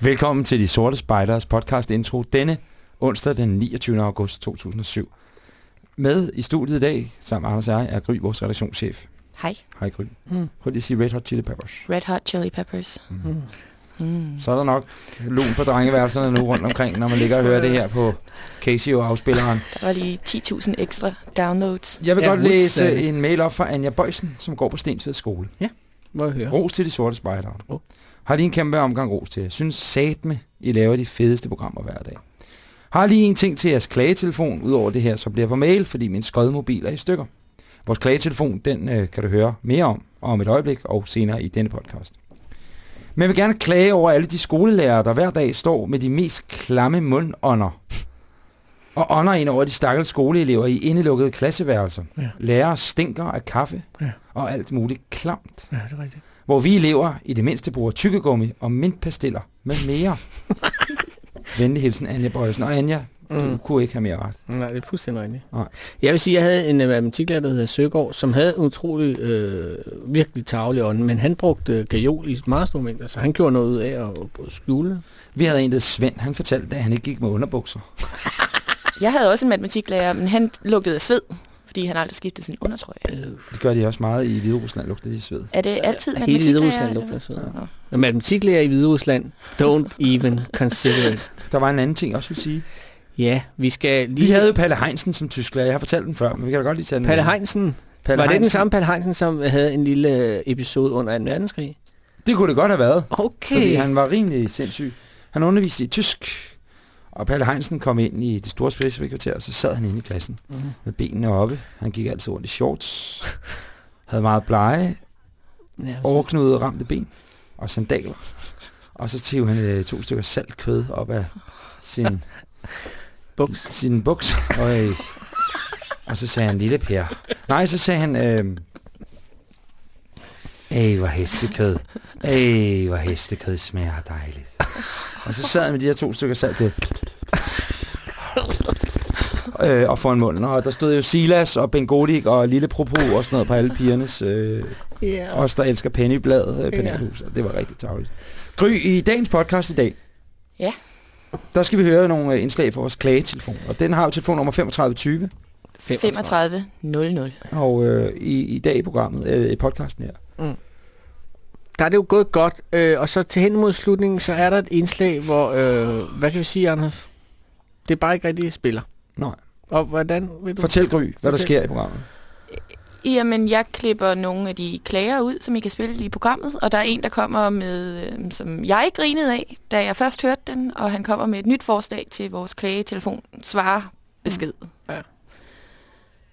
Velkommen til De Sorte Spejders podcast intro denne onsdag den 29. august 2007. Med i studiet i dag, sammen med Anders og jeg, er Gry, vores redaktionschef. Hej. Hej Gry. Mm. Prøv lige at sige Red Hot Chili Peppers. Red Hot Chili Peppers. Mm. Mm. Så er der nok lun på drengeværelserne nu rundt omkring, når man ligger og hører det her på Casio-afspilleren. Der var lige 10.000 ekstra downloads. Jeg vil Ja, godt læse øh. en mail op fra Anja Bøjsen, som går på Stensved skole. Må jeg høre? Ros til de sorte spejdere. Oh. Har lige en kæmpe omgang ros til jer. Synes satme, I laver de fedeste programmer hver dag. Har lige en ting til jeres klagetelefon. Udover det her, så bliver jeg på mail, fordi min skodmobil er i stykker. Vores klagetelefon, den øh, kan du høre mere om, om et øjeblik og senere i denne podcast. Men jeg vil gerne klage over alle de skolelærere, der hver dag står med de mest klamme mundånder. Og ånder ind over de stakkels skoleelever i indelukkede klasseværelser. Ja. Lærere stinker af kaffe Ja. og alt muligt klamt Ja, det er rigtigt. Hvor vi elever i det mindste bruger tykkegummi og mintpastiller med mere. Venlig hilsen, Anja Bøjsen. Og Anja, du Mm. kunne ikke have mere ret. Nej, det er fuldstændig rigtigt. Nej. Jeg vil sige, at jeg havde en uh, matematiklærer, der hedder Søgaard, som havde en utrolig, øh, virkelig tavlig ånd, men han brugte gajol i meget store mængder, så han gjorde noget ud af at, at skjule. Vi havde en, der Svend. Han fortalte, at han ikke gik med underbukser. Jeg havde også en matematiklærer, men han lugtede af sved, fordi han aldrig skiftede sin undertrøje. Det gør de også meget i Hvide Rusland, lugter de i sved. Er det altid Hele matematiklærer? Hviderusland lugter sved. Og matematiklærer i Hviderusland, don't even consider it. Der var en anden ting, jeg også vil sige. Ja, vi skal lige... Vi havde jo Palle Heinsen som tysklærer. Jeg har fortalt den før, men vi kan da godt lige tage den. Palle. Heinsen. Palle Var det den Heinsen. samme Palle Heinsen, som havde en lille øh, episode under 2. verdenskrig? Det kunne det godt have været. Okay. Fordi han var rimelig sindssyg. Han underviste i tysk. Og Palle Heinsen kom ind i det store spidsvikvarter, og så sad han inde i klassen. Mm. med benene oppe. Han gik altid rundt i shorts. Havde meget blege, Ja, overknudede ramte ben og sandaler. Og så tog han øh, to stykker salt kød op af sin, buks. sin buks. Og, øh, og så sagde han, lille Per. Nej, så sagde han, øh, Ej, hvor hestekød. Ej, hvor hestekød smager dejligt. Og så sad han med de her to stykker salt kød. øh, og foran munden. Og der stod jo Silas og Bengodik og Lille Propo og sådan noget på alle pigernes... Øh, Ja. os, der elsker pennyblad, øh, penalhus. Det var rigtig tavligt. Gry, i dagens podcast i dag, Ja. der skal vi høre nogle øh, indslag fra vores klagetelefon. Og den har jo telefonnummer 3520. 35 00. Og øh, i, i dag i programmet, øh, i podcasten her. Der er det jo gået godt, øh, og så til hen mod slutningen, så er der et indslag, hvor, øh, hvad kan vi sige, Anders? Det er bare ikke rigtig spiller. Nej. Og hvordan vil du... Fortæl Gry, hvad der sker i programmet. Jamen, jeg klipper nogle af de klager ud, som I kan spille i programmet, og der er en, der kommer med, øh, som jeg grinede af, da jeg først hørte den, og han kommer med et nyt forslag til vores klagetelefon svarer besked.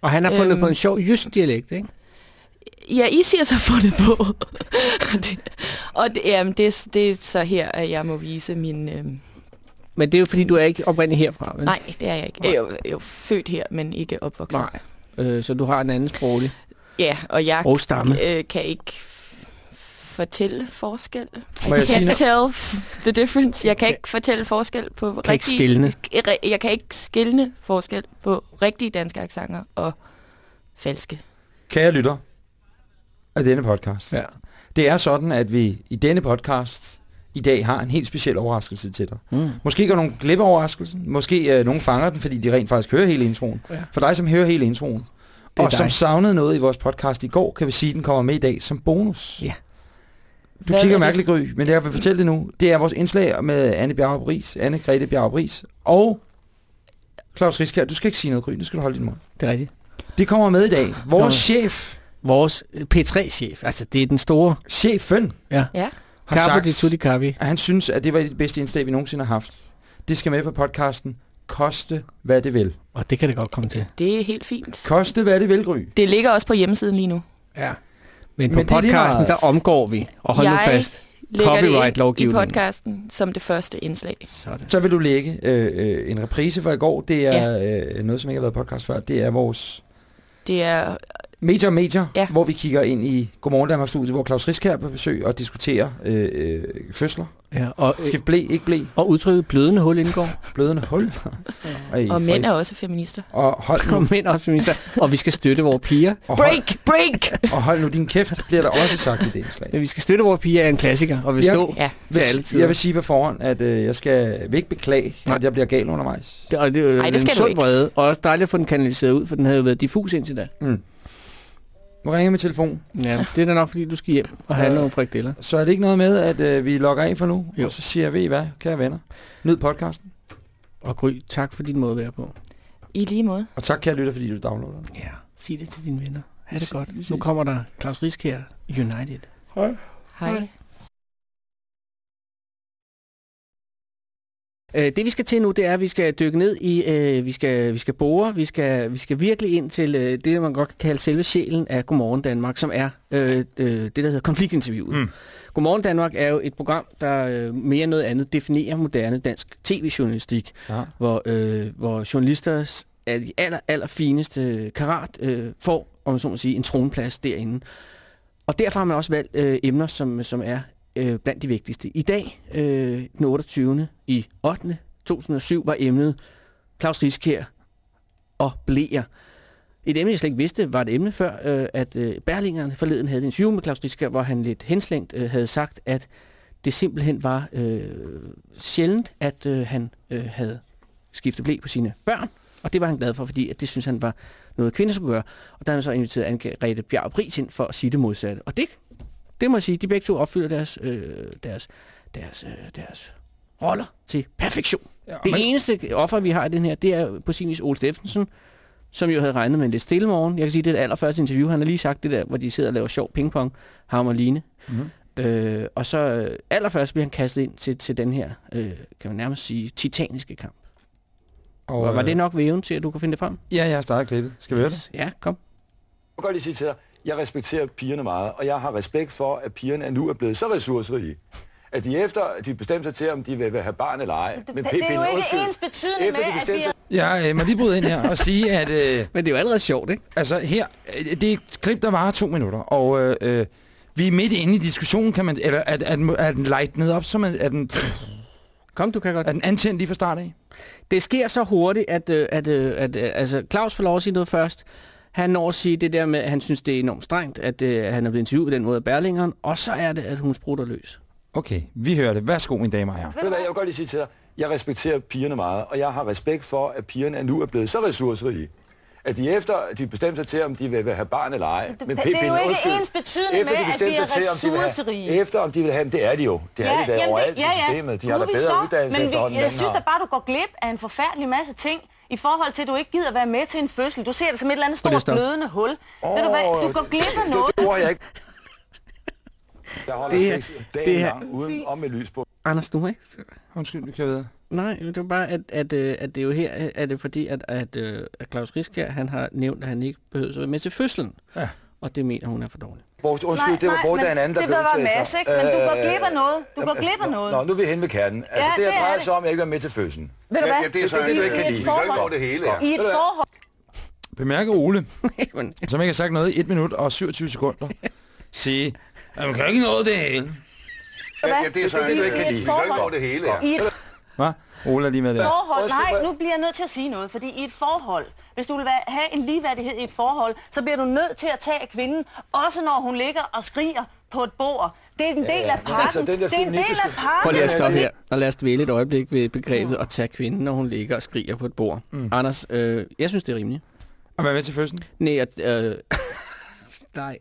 Og han har fundet Øhm. på en sjov jysk dialekt, ikke? Ja, I siger så fundet på. Og det, og det, jamen, det, er- det er så her, at jeg må vise min... Øh, Men det er jo fordi, du er ikke oprindeligt herfra, vel? nej, det er jeg ikke. Jeg er jo, jeg er jo født her, men ikke opvokset. Nej. Øh, så du har en anden sproglig Ja, og jeg øh, kan ikke fortælle forskel. Må jeg can't tell the difference. Jeg kan ikke fortælle forskel på Kan ikke skelne. sk- Jeg kan ikke skille forskel på rigtige danske accenter og falske. Kære lytter af denne podcast. Ja. Det er sådan, at vi i denne podcast i dag har en helt speciel overraskelse til dig. Mm. Måske går nogen glip af overraskelsen. Måske øh, nogen fanger den, fordi de rent faktisk hører hele introen. Ja. For dig, som hører hele introen. Og som dig. savnede noget i vores podcast i går, kan vi sige, at den kommer med i dag som bonus. Ja. Du Hvad kigger er det? mærkeligt, Gry, men jeg vil fortælle det nu. Det er vores indslag med Anne Bjerg Ries, Anne Grete Bjerg Ries og Claus Riskær. Du skal ikke sige noget, Gry. Nu skal du holde din mund. Det er rigtigt. Det kommer med i dag. Vores Kommer. chef, Vores øh, P3-chef, altså det er den store chefen, ja. Ja. har di sagt, tutti capi. at han synes, at det var et af de bedste indslag, vi nogensinde har haft. Det skal med på podcasten. Koste, hvad det vil. Og det kan det godt komme til. Det er helt fint. Koste, hvad det vil, Gry. Det ligger også på hjemmesiden lige nu. Ja. Men på Men det lige podcasten, der omgår vi. Og hold nu Jeg fast. Lægger det ind i podcasten som det første indslag. Sådan. Så vil du lægge øh, øh, en reprise fra i går. Det er øh, noget, som ikke har været podcast før. Det er vores Det er Major Major, Ja. hvor vi kigger ind i Godmorgen Danmark Studiet, hvor Claus Riskær er på besøg og diskuterer øh, øh, fødsler. Ja, og, Skift blæ, ikke blæ. og udtrykket blødende hul indgår. Blødende hul. Ej, Og mænd er også feminister. Og hold, Og nu, mænd også feminister. Og vi skal støtte vores piger. og, hold, Break, break! og hold nu din kæft, bliver der også sagt i det indslag. Men vi skal støtte vores piger er en klassiker, og vil Ja. stå Ja. til alle tider. jeg vil sige på forhånd, at øh, jeg skal vil ikke beklage, Nej. at jeg bliver gal undervejs. Det, og det er jo Ej, det en skal du sund ikke. vrede, og også dejligt at få den kanaliseret ud, for den havde jo været diffus indtil da. Mm. Ringer jeg med telefon. Ja, det er da nok, fordi du skal hjem og have Øh. nogle frikadeller. Så er det ikke noget med, at øh, vi logger af for nu? Jo. Og så siger jeg, ved I hvad, kære venner, nyd podcasten. Og Gry, tak for din måde at være på. I lige måde. Og tak, kære lytter, fordi du downloader den. Ja, sig det til dine venner. Ha' det Vi- godt. vi Nu kommer der Claus Risk her, United. Hej. Hej. Øh, det vi skal til nu, det er, at vi skal dykke ned i, øh, vi, skal, vi skal bore, vi skal, vi skal virkelig ind til øh, det, man godt kan kalde selve sjælen af Godmorgen Danmark, som er øh, øh, det, der hedder konfliktinterviewet. Mm. Godmorgen Danmark er jo et program, der øh, mere end noget andet definerer moderne dansk tv-journalistik, Ja. hvor, øh, hvor journalister af de aller, aller fineste karat øh, får, om man så må sige, en tronplads derinde. Og derfor har man også valgt øh, emner, som, som er øh, blandt de vigtigste. I dag, øh, den 28. i 8. 2007, var emnet Claus Riskær og blæer. Et emne, jeg slet ikke vidste, var et emne før, øh, at øh, Berlingeren forleden havde en interview med Claus Riskær, hvor han lidt henslængt øh, havde sagt, at det simpelthen var øh, sjældent, at øh, han øh, havde skiftet blæ på sine børn. Og det var han glad for, fordi at det synes han var noget, kvinder skulle gøre. Og der har han så inviteret Anne-Grethe Bjerg Pris ind for at sige det modsatte. Og det, det må jeg sige, de begge to opfylder deres, øh, deres, deres, øh, deres roller til perfektion. Ja, Det men, eneste offer, vi har i den her, det er på sin vis Ole Steffensen, som jo havde regnet med en lidt stille morgen. Jeg kan sige, det er det allerførste interview, han har lige sagt det der, hvor de sidder og laver sjov pingpong, ham og Line. mm, Øh, og så øh, allerførst bliver han kastet ind til, til den her, øh, kan man nærmest sige, titaniske kamp. og, var øh, det nok væven til, at du kunne finde det frem? Ja, jeg har startet klippet. Skal vi høre det? Ja, kom. Jeg vil godt lige sige til dig, jeg respekterer pigerne meget, og jeg har respekt for, at pigerne nu er blevet så ressourcerige, at de efter, at de bestemmer sig til, om de vil have barn eller ej. Det, Men det er Pippi, jo ikke undskyld. ens betydende Efter de med, at vi er... Jeg øh, må lige bryde ind her og sige, at øh, Men det er jo allerede sjovt, ikke? altså her, øh, det er et klip, der varer to minutter, og øh, øh, vi er midt inde i diskussionen, kan man, eller er, er, den, er den lightened op, så man, er, den, Kom, du kan godt. er den antændt lige fra start af? Det sker så hurtigt, at, øh, at, øh, at øh, altså, Claus får lov at sige noget først. Han når at sige det der med, at han synes, det er enormt strengt, at øh, han er blevet interviewet den måde af Berlingeren, og så er det, at hun sprutter løs. Okay, vi hører det. Værsgo, mine damer og herrer. Jeg vil godt lige sige til dig, jeg respekterer pigerne meget, og jeg har respekt for, at pigerne nu er blevet så ressourcerige, at de efter, at de bestemmer sig til, om de vil have barn eller ej. Det- Men det er jo ikke undskyld. ens betydende efter med, de at bestemmer vi er sig til, om de vil have, ressourcerige. efter om de vil have dem, det er de jo. Det er de da jamen, overalt i systemet. De har da bedre så, uddannelse men vi, efterhånden, jeg synes da bare, du går glip af en forfærdelig masse ting i forhold til, at du ikke gider være med til en fødsel. Du ser det som et eller andet stort blødende hul. Ved du hvad, du går glip af noget. Det, det jeg ikke... Jeg holder Det her- sex det dagen her- lang uden om med lys på. Anders, du må ikke... Undskyld, vi kører videre. Nej, det var bare, at, at, øh, at det er jo her, øh, er det fordi, at, at, øh, at Claus Riskær, han har nævnt, at han ikke behøver at være med til fødslen. Ja. Og det mener hun er for dårligt. Vores, undskyld, Nej, det var men der en anden, der det blev var udtalt Mads, sig. ikke? Men du går Øh, glip af noget. Du går jamen, glip af nå, noget. Nå, nu er vi hen ved kernen. Altså, Ja, det, her er drejer det. sig om, at jeg ikke er med til fødslen. Ved du hvad? ja, det er så Det du ikke kan vi lide. kan forhold- gå det hele, ja. I et forhold. Bemærke Ole, som ikke har sagt noget i 1 minut og 27 sekunder, sige, at man kan ikke nå det hele. Ja, det er så Det er du ikke kan Vi lide. kan jo ikke gå det hele, ja. I er lige med der. forhold. Nej, hvad- nu bliver jeg nødt til at sige noget, fordi i et forhold, hvis du vil have en ligeværdighed i et forhold, så bliver du nødt til at tage kvinden, også når hun ligger og skriger på et bord. Det er en del af men altså, pakken. den der det er en del af pakken. Prøv lige at stoppe her, og lad os dvæle et øjeblik ved begrebet at tage kvinden, når hun ligger og skriger på et bord. Mm. Anders, øh, jeg synes, det er rimeligt. Og være med til fødslen? Nej, at, øh, nej.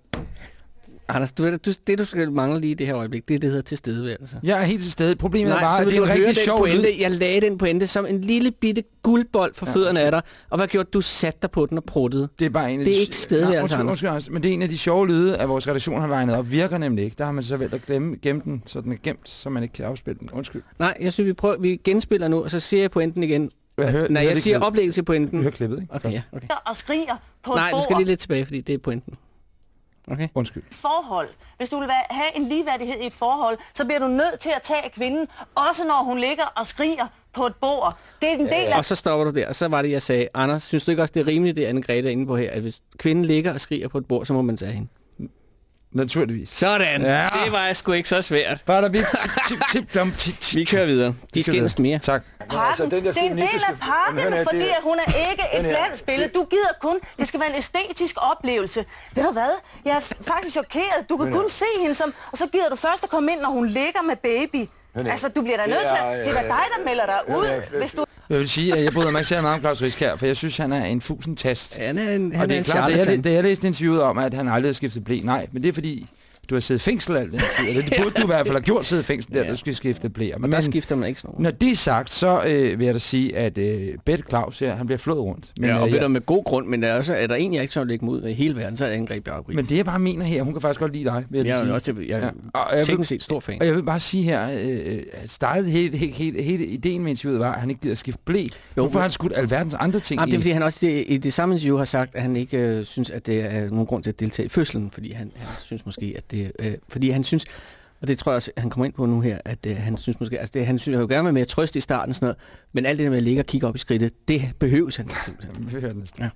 Anders, du, ved, du, det du skal mangle lige i det her øjeblik, det er det, der hedder tilstedeværelse. Jeg er helt til stede. Problemet er Nej, bare, så at vil det er du en rigtig sjov pointe. Jeg lagde den pointe som en lille bitte guldbold for Ja, fødderne af dig. Og hvad gjorde du? Du satte dig på den og pruttede. Det er bare en af Det er de... ikke tilstedeværelse, Nej, undskyld, undskyld, men det er en af de sjove lyde, at vores redaktion har legnet op. Virker nemlig ikke. Der har man så valgt at glemme, gemme den, så den er gemt, så man ikke kan afspille den. Undskyld. Nej, jeg synes, vi, prøver, vi genspiller nu, og så siger jeg pointen igen. Jeg hører, Når hører jeg det siger klip. oplæg til pointen... Hør klippet, ikke? Okay, ja, okay. og skriger på Nej, du skal lige lidt tilbage, fordi det er pointen. Okay? Undskyld. forhold. Hvis du vil have en ligeværdighed i et forhold, så bliver du nødt til at tage kvinden, også når hun ligger og skriger på et bord. Det er en del af Og så stopper du der, og så var det, jeg sagde, Anders, synes du ikke også, det er rimeligt, det Anne-Grethe er inde på her, at hvis kvinden ligger og skriger på et bord, så må man tage hende? Naturligvis. Sådan. Ja. Det var sgu ikke så svært. Bare der vi tip, tip, tip, dum, tip, tip. Vi kører videre. De skændes mere. Tak. altså, Pakken, den der det er en del af her, fordi det er- hun er ikke et glansbillede. Du gider kun, det skal være en æstetisk oplevelse. Ved du hvad? Jeg er faktisk chokeret. Du kan kun se hende som, og så gider du først at komme ind, når hun ligger med baby. Her. Altså, du bliver da nødt til at... Det er da øh, dig, der melder dig ud, her. hvis du... Jeg vil sige, at jeg bryder mig ikke særlig meget om Claus Riskær, for jeg synes, han er en fusen tast. Han er en, han Og det er er en klart, da jeg, da jeg læste interviewet om, at han aldrig har skiftet blæ. Nej, men det er fordi, du har siddet i fængsel al den tid. Eller det burde du i hvert fald have gjort siddet i fængsel, der Ja. du skal skifte blæer. Og der skifter man ikke sådan noget. Når det er sagt, så øh, vil jeg da sige, at øh, Bette Claus her, han bliver flået rundt. Men, Ja, og øh, ved du, med god grund, men der er, også, er der en, jeg ikke så lægge mig ud af i hele verden, så er det angreb Bjerg. men det jeg bare mener her, hun kan faktisk godt lide dig, vil jeg, jeg sige. også jeg Ja. Og jeg vil- teknisk set stor fan. Og jeg vil bare sige her, øh, at startede hele, hele, hele, hele ideen med interviewet var, at han ikke gider at skifte blæ. Jo, Hvorfor men- har han skudt alverdens andre ting Jamen, det er fordi, han også i, i det samme interview har sagt, at han ikke øh, synes, at det er nogen grund til at deltage i fødslen, fordi han, han synes måske, at det... Øh, fordi han synes, og det tror jeg også, han kommer ind på nu her, at øh, han synes måske... Altså, det, han synes jeg jo gerne være med at trøste i starten og sådan noget, men alt det der med at ligge og kigge op i skridtet, det behøves han simpelthen. Vi hører den næste. Ja.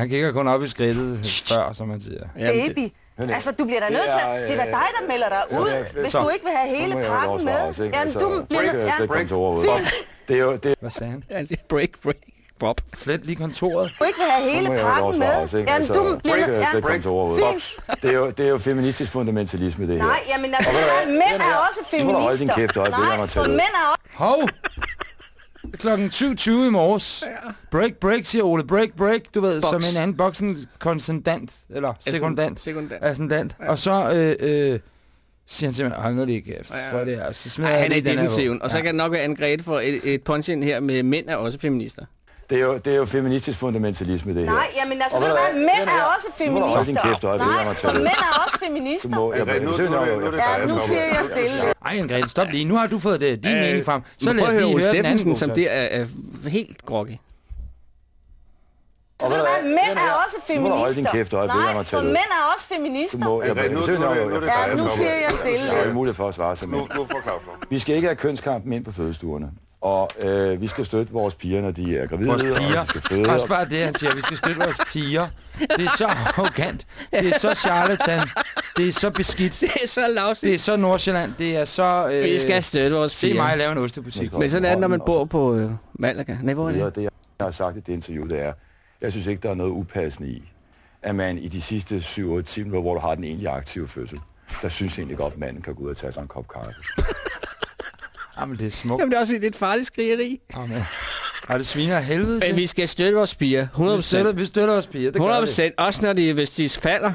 Han kigger kun op i skridtet før, som man siger. Jamen, det- Baby. Altså, du bliver da Det nødt til er, at... Det er da øh, dig, der melder dig ud, hvis du ikke vil have hele pakken med. Jamen, Altså, du bliver... break, øh. Det er det, Hvad sagde han? Ja, det er break, break, Bob. Flet lige kontoret. du ikke vil have hele må pakken med. også, ikke? Jamen, Altså, du bliver... break, Ja, ud. fint. Det er, jo, det er jo feministisk fundamentalisme, det her. Nej, jamen altså, Og mænd er også må du holde din feminister. kæft lad Nej, mig tage for mænd er også... Hov! Klokken 7.20 i morges. Break, break, siger Ole. Break, break, du ved, Box. som en anden boksen konsendant, eller sekundant. Sekundant. Ascendant. Og så øh, øh, siger han mig, hold nu lige kæft, Ja, ja. for det her. Så smider Ej, han er i defensiven, og så kan det nok være angrebet for et, et punch ind her med mænd er også feminister. Det er jo, det er jo feministisk fundamentalisme, det her. Nej, jamen altså, Og ved du hvad, mænd er også Nu du holde din feminister. kæft øjeblik, Nej, mig for det. mænd er også Du feminister. må, jeg, nu- jeg, nu er det- nu er det Ja, nu siger jeg stille. Ej, Anne-Grethe, stop lige. Nu har du fået det, din Øh, mening frem. Så lad os lige høre den anden som der er, er helt groggy. Så ved du hvad, mænd er også Nu må du holde din feminister. kæft øjeblik, Nej, for det. mænd er også feminister. Du må, jeg, nu- nu er det- nu er det Ja, nu siger jeg stille. jeg har ikke mulighed for at svare sig Nu, med. nu får. Vi skal ikke have kønskampen ind på fødestuerne. Og øh, vi skal støtte vores piger, når de er gravide, Vores og piger. de skal føde. Også bare det, han siger. Vi skal støtte vores piger. Det er så arrogant. Det er så charlatan. Det er så beskidt. Det er så lavt. Det er så Nordsjælland. Det er så... Øh, Vi skal støtte vores Se piger. mig lave en ostebutik. Men sådan er det, når man bor på øh, Malaga. Nej, hvor er det? Det, jeg har sagt i det interview, det er, jeg synes ikke, der er noget upassende i, at man i de sidste 7-8 timer, hvor du har den egentlige aktive fødsel, der synes jeg egentlig godt, at manden kan gå ud og tage sig en kop kaffe. Jamen, det er smukt. Jamen, det er også fordi, det er et farligt skrigeri. Jamen. Og det sviner helvede til. Men vi skal støtte vores piger. 100%. vi, støtter, vi støtter vores piger. Det gør 100 vi. procent. Også når de, hvis de falder.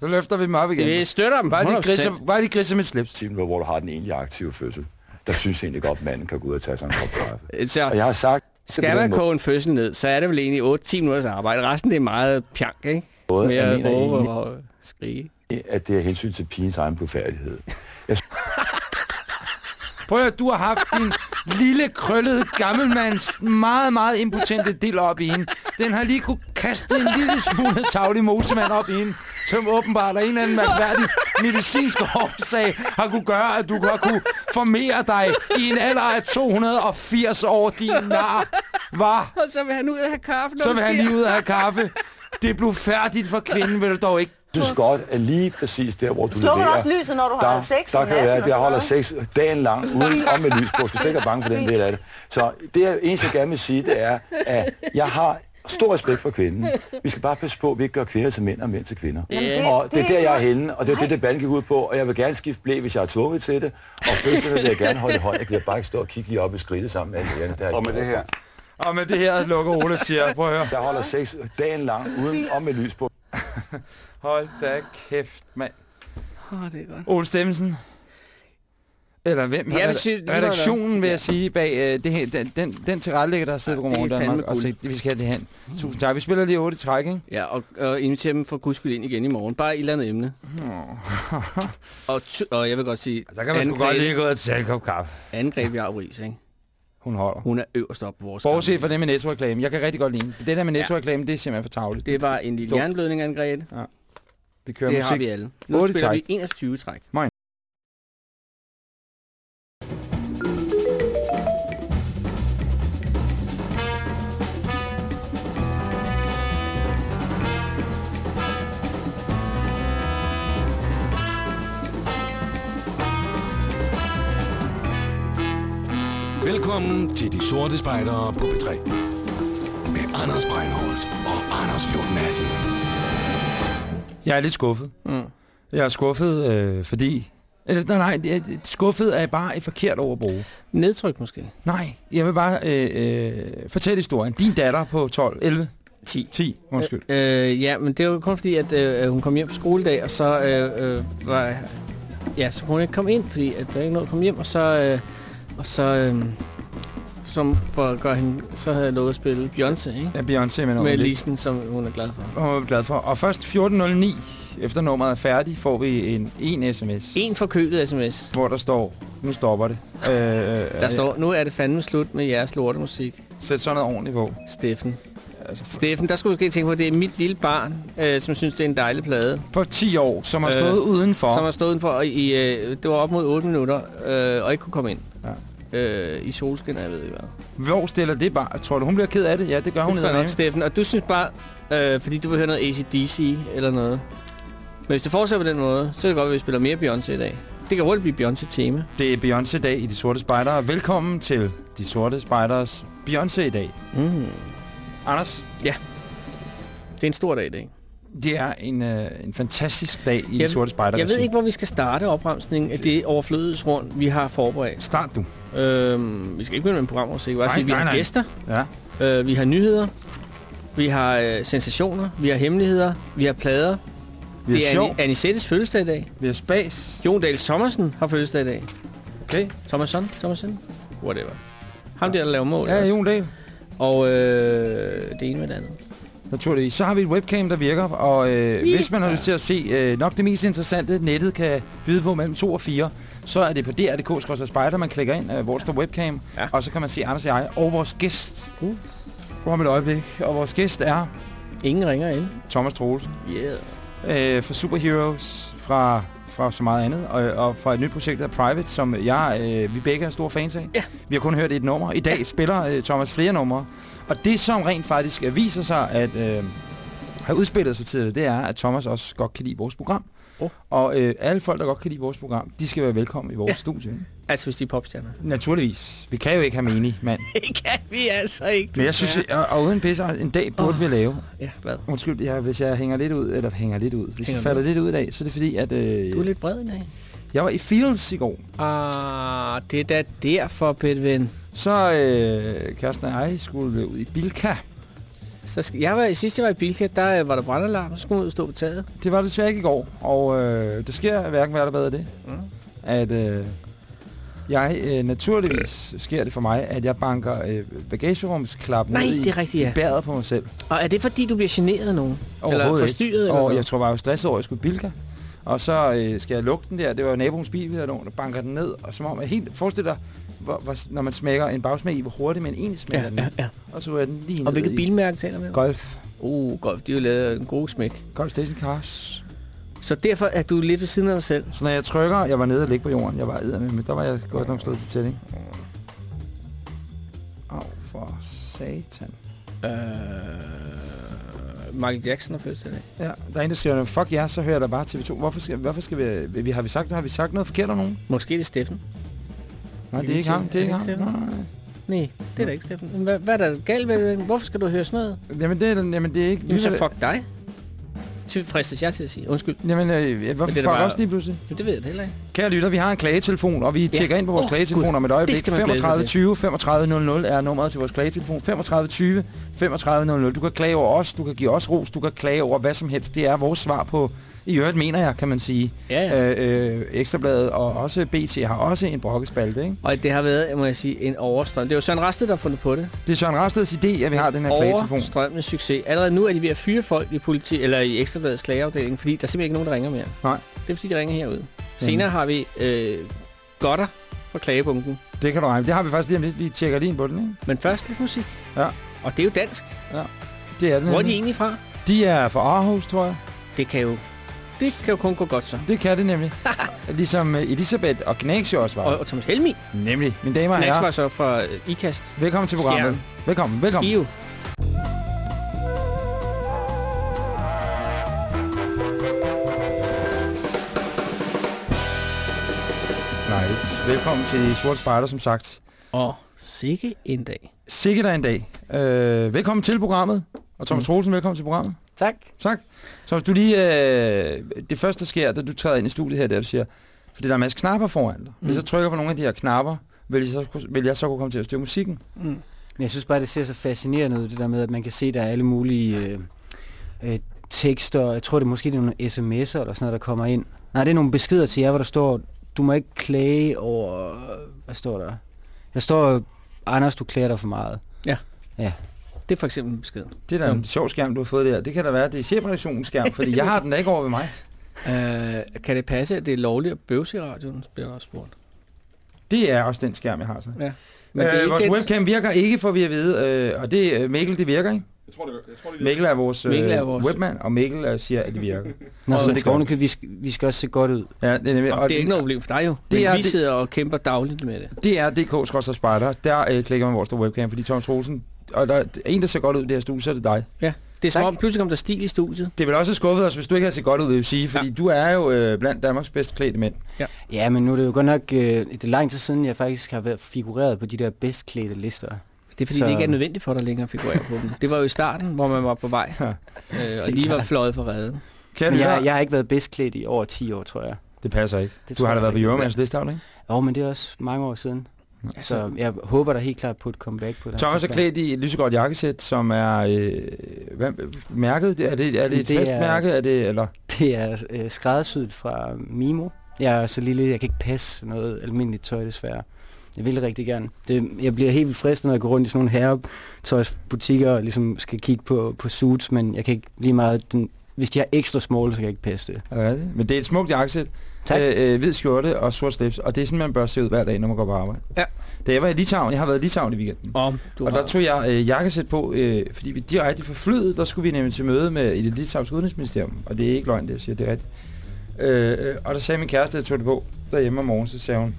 Så løfter vi dem op igen. Vi støtter dem. Bare de 100%. griser, bare de griser med slips. Timer, hvor du har den egentlige aktive fødsel, der synes jeg egentlig godt, at manden kan gå ud og tage sig en kop kaffe. Så Og jeg har sagt, skal man koge en fødsel ned, så er det vel egentlig 8-10 minutters arbejde. Resten det er meget pjank, ikke? Både, Med jeg at råbe egentlig, og skrige. at det er hensyn til pigens egen blodfærdighed. Prøv at høre, du har haft din lille, krøllede, gammelmands, meget, meget impotente del op i hende. Den har lige kunne kaste en lille smule tavlig mosemand op i hende, som åbenbart af en eller anden mærkværdig medicinsk årsag har kunne gøre, at du har kunne formere dig i en alder af 280 år, din nar. Var. Og så vil han ud og have kaffe, Så vil han lige ud og have kaffe. Det blev færdigt for kvinden, vil du dog ikke. Jeg synes godt, at lige præcis der, hvor du Slukker leverer, også lyset, når du har der, sex der kan være, at jeg holder sex dagen lang uden om med lys på. Jeg skal ikke være bange for den del af det. Så det, jeg eneste jeg gerne vil sige, det er, at jeg har stor respekt for kvinden. Vi skal bare passe på, at vi ikke gør kvinder til mænd og mænd til kvinder. det- og det er det- der, jeg er henne, og det er det, debatten gik ud på. Og jeg vil gerne skifte blæ, hvis jeg er tvunget til det. Og fødselserne vil jeg gerne holde højt. Jeg kan bare ikke stå og kigge lige op i skridtet sammen med alle lærerne. Der er Og med det her. Og med det her lukker Ole siger, prøv at høre. Der holder sex dagen lang uden om med lys på. Hold da kæft, mand. Åh, det er godt. Ole Stemmensen. Eller hvem? Jeg vil sige- redaktionen, vil Ja. jeg sige, bag øh, det her, den, den, den tilrettelægger, der har siddet på Ja, Godmorgen Danmark, og set, vi skal have det hen. Tusind tak. Vi spiller lige otte i træk, ikke? Ja, og, og invitere dem for guds skyld ind igen i morgen. Bare et eller andet emne. og, tu- og jeg vil godt sige, Så kan man sgu godt lige gå ud og tage en kop kaffe. angreb vi afris, ikke? Hun holder. Hun er øverst op på vores Bortset fra det med nettoreklame. Jeg kan rigtig godt lide det. Der med nettoreklame, det er simpelthen for tavligt. Det var en lille jernblødning, Anne-Grethe. Vi kører det musik. har vi alle. Nu spiller træk. vi 21 træk. Mine. Velkommen til De Sorte Spejdere på B3 med Anders Breinholt og Anders Lund. Jeg er lidt skuffet. Mm. Jeg er skuffet, øh, fordi... Eller, nej, nej, skuffet er bare et forkert ord at bruge. Nedtryk måske. Nej, jeg vil bare øh, øh, fortælle historien. Din datter på 12, 11, 10. 10, undskyld. Øh, ja, men det var kun fordi, at øh, hun kom hjem fra skoledag, og så øh, øh, var... Ja, så kunne hun ikke komme ind, fordi at der ikke nåede at komme hjem, og så... Øh, og så øh, som for at gøre hende, så havde jeg lovet at spille Beyoncé, ikke? Ja, Beyoncé med Med. Lisen, som hun er glad for. Og jeg er glad for. Og først 14.09, efter nummeret er færdig, får vi en, en sms, En forkølet sms. hvor der står, nu stopper det. Øh, Der står, nu er det fandme slut med jeres lortemusik. Sæt sådan noget ordentligt på. Steffen. Altså, Steffen, der skulle du tænke på, at det er mit lille barn, øh, som synes, det er en dejlig plade. på 10 år, som har Øh, stået udenfor. Som har stået udenfor i, øh, det var op mod 8 minutter, øh, og ikke kunne komme ind. Ja. Øh, I solskin, jeg ved ikke hvad. Hvor stiller det bare? Tror du, hun bliver ked af det? Ja, det gør hun Det nok, Steffen. Og du synes bare, øh, fordi du vil høre noget ACDC eller noget. Men hvis det fortsætter på den måde, så kan det godt at vi spiller mere Beyoncé i dag. Det kan hurtigt blive Beyoncé-tema. Det er Beyoncé-dag i De Sorte Spejdere. Velkommen til De Sorte Spejders Beyoncé-dag. Mm. Anders, Det er en stor dag i dag. Det er en, øh, en fantastisk dag i Jeg- Sorte Spejdere. Jeg ved ikke, hvor vi skal starte opremsningen af det overflødighedsrund, vi har forberedt. Start du. Øhm, vi skal ikke begynde med en programoversigt. Nej, sige, vi nej, har nej. gæster, Ja. øh, vi har nyheder, vi har øh, sensationer, vi har hemmeligheder, vi har plader. Vi det er sjov. Ani- Anisettes fødselsdag i dag. Vi er spas. Jon Dahl Thomasen har fødselsdag i dag. Okay. Thomasson? Thomasen? Whatever. Ham der, der laver mål. Ja, også. Jon Dahl. Og øh, det ene med det andet. Naturligvis. Så har vi et webcam, der virker, og øh, hvis man har lyst til at se øh, nok det mest interessante, nettet kan byde på mellem 2 og 4, så er det på dr.dk spejder, man klikker ind, øh, hvor der står webcam, Ja. og så kan man se Anders og jeg, og vores gæst. Uh. Om et øjeblik. Og vores gæst er Ingen ringer ind. Thomas Troelsen. Yeah. øh, for Superheroes, fra, fra så meget andet, og, og fra et nyt projekt af Private, som jeg, øh, vi begge er store fans af. Ja. Vi har kun hørt et nummer. I dag ja. spiller øh, Thomas flere numre. Og det, som rent faktisk viser sig at øh, have udspillet sig til det, det er, at Thomas også godt kan lide vores program. Oh. Og øh, alle folk, der godt kan lide vores program, de skal være velkommen i vores Ja. studie. Altså, hvis de er popstjerner. Naturligvis. Vi kan jo ikke have menig, mand. Det kan vi altså ikke. Men jeg synes, og, og uden pisse, en dag burde Åh. vi lave. Ja, hvad? Undskyld, jeg, hvis jeg hænger lidt ud, eller hænger lidt ud. Hvis Hænger jeg falder lidt ud i dag, så er det fordi, at øh, Du er lidt vred i dag. Jeg var i Fields i går. Ah, det er da derfor, Petven. Så øh, kæresten og jeg skulle ud i Bilka. Så skal, jeg var, sidst jeg var i Bilka, der øh, var der brandalarm, så skulle man ud og stå på taget. Det var det desværre ikke i går, og øh, det sker hverken værre eller bedre det, Mm. at øh, jeg øh, naturligvis sker det for mig, at jeg banker øh, bagagerumsklap Nej, ned det i, er rigtigt, i ja. bæret på mig selv. Og er det fordi, du bliver generet nogen? Eller forstyrret? ikke. Eller Og noget? jeg tror bare, jeg var stresset over, at jeg skulle i Bilka. Og så øh, skal jeg lukke den der. Det var naboens bil, havde lånt, og banker den ned. Og som om, jeg helt forestil dig, hvor, hvor, når man smækker en bagsmæk i, hvor hurtigt man egentlig smækker ja, den. ja, ja. Og så er den lige ned Og hvilket i bilmærke taler vi om? Golf. Uh, golf. De har jo lavet en god smæk. Golf Station Cars. Så derfor er du lidt ved siden af dig selv. Så når jeg trykker, jeg var nede og ligge på jorden. Jeg var eddermed, men der var jeg godt nok slået til tælling. Au, for satan. Øh, Michael Jackson har fødselsdag i dag. Ja, der er en, der siger, fuck ja, så hører jeg da bare TV2. Hvorfor skal, hvorfor skal vi, vi, har vi sagt, har vi sagt noget forkert om nogen? Måske det er Steffen. Nej, det er ikke ham, det er ikke ham. Nej, nej, det er da ikke Steffen. Hvad, hvad er der galt det? Hvorfor skal du høre sådan noget? Jamen, det er, jamen, det er ikke... Jamen, så fuck dig. Så fristes jeg til at sige. Undskyld. Jamen, øh, hvorfor det fuck bare- også lige pludselig? Jo, det ved jeg da heller ikke. Kære lytter, vi har en klagetelefon, og vi Ja. tjekker ind på vores Åh, klagetelefon om et øjeblik. Det skal man glæde sig 35 til. 20 35 00 er nummeret til vores klagetelefon. 35 20 35 00. Du kan klage over os, du kan give os ros, du kan klage over hvad som helst. Det er vores svar på, i øvrigt mener jeg, kan man sige. Ja, ja. Øh, øh, Ekstrabladet og også BT har også en brokkespalte, ikke? Og det har været, må jeg sige, en overstrøm. Det er jo Søren Rasted, der har fundet på det. Det er Søren Rasteds idé, at vi har den her klagetelefon. Overstrømmende succes. Allerede nu er de ved at fyre folk i politi eller i Ekstrabladets klageafdeling, fordi der er simpelthen ikke nogen, der ringer mere. Nej. Det er fordi, de ringer herud. Senere har vi øh, godter fra klagebunken. Det kan du regne. Det har vi faktisk lige om lidt. Vi tjekker lige ind på den, ikke? Men først lidt musik. Ja. Og det er jo dansk. Det er den. Hvor er de egentlig fra? De er fra Aarhus, tror jeg. Det kan jo, det kan jo kun gå godt så. Det kan det nemlig. ligesom øh, Elisabeth og Gnaxio også var. Og, og Thomas Helmi. Nemlig. Mine damer og herrer, var så fra øh, IKAST. velkommen til programmet. Skjern. Velkommen, velkommen. Skive. Nej, velkommen til Sort Spejder, som sagt. Og sikke en dag. Sikkert en dag. Øh, velkommen til programmet. Og Thomas Troelsen, velkommen til programmet. Tak. Tak. Så hvis du lige... Øh, det første, der sker, da du træder ind i studiet her, det er, du siger... Fordi der er en masse knapper foran dig. Hvis Mm. jeg trykker på nogle af de her knapper, vil jeg så, kunne- vil jeg så kunne komme til at styre musikken. Mm. Men jeg synes bare, det ser så fascinerende ud, det der med, at man kan se, der er alle mulige øh, øh, tekster. Jeg tror, det er måske det er nogle sms'er eller sådan noget, der kommer ind. Nej, det er nogle beskeder til jer, hvor der står, du må ikke klage over... Hvad står der? Der står, Anders, du klager dig for meget. Det er for eksempel en besked. Det er da en sjov skærm, du har fået der. Det kan da være, det er chefredaktionens skærm, fordi jeg har den da ikke over ved mig. Uh, kan det passe, at det er lovligt at bøvse i radioen, bliver der også spurgt. Det er også den skærm, jeg har så. Ja. Men det er øh, vores den- webcam virker ikke, for vi at vide. Øh, og det er Mikkel, det virker, ikke? Jeg tror, det, jeg tror, det Mikkel er vores, øh, Mikkel er vores- webman, og Mikkel øh, siger, at det virker. Nå, Og så det det gør skal, vi, skal, vi skal også se godt ud. Ja, det er, nemlig, Og det er ikke noget problem for dig jo. Det Det er men vi det- sidder og kæmper dagligt med det. Det er dk spejder. Der øh, klikker man vores webcam, fordi Thomas Troelsen, og der er en, der ser godt ud i det her studie, så er det dig. Det er som om, pludselig kom der stil i studiet. Det vil også have skuffet os, hvis du ikke havde set godt ud, vil jeg sige, fordi ja. du er jo øh, blandt Danmarks bedst klædte mænd. Ja, men nu er det jo godt nok... Øh, det er lang tid siden, jeg faktisk har været figureret på de der bedst klædte lister. Det er fordi, Så- det ikke er nødvendigt for dig længere at figurere på dem. Det var jo i starten, hvor man var på vej, Ja. øh, og lige var fløjet for redden. Kan jeg, jeg, har ikke været bedst klædt i over 10 år, tror jeg. Det passer ikke. Det Du har da været på. Euromans listavle, ikke? Jo, men det er også mange år siden. Så jeg håber da helt klart på et comeback på det. Thomas er klædt i et lysegodt jakkesæt, som er... Øh, hvad, mærket? Er det, er det et Det er- fast mærke? Er det, eller? Det er øh, skræddersyet fra Mimo. Jeg er så lille, jeg kan ikke passe noget almindeligt tøj desværre. Jeg vil rigtig gerne. Det, jeg bliver helt vildt fristet, når jeg går rundt i sådan nogle herretøjsbutikker og ligesom skal kigge på, på suits, men jeg kan ikke lige meget... Den, hvis de har ekstra small, så kan jeg ikke passe det. Er det? Men det er et smukt jakkesæt. Tak. Øh, øh, hvid skjorte og sort slips, og det er sådan, man bør se ud hver dag, når man går på arbejde. Ja. Da jeg var i Litauen, jeg har været i Litauen i weekenden. Du og har... der tog jeg øh, jakkesæt på, øh, fordi vi direkte fra flyet, der skulle vi nemlig til møde med i det litauiske udenrigsministerium. Og det er ikke løgn, det jeg siger, det er rigtigt. Øh, øh, og der sagde min kæreste, at jeg tog det på derhjemme om morgenen, så sagde hun,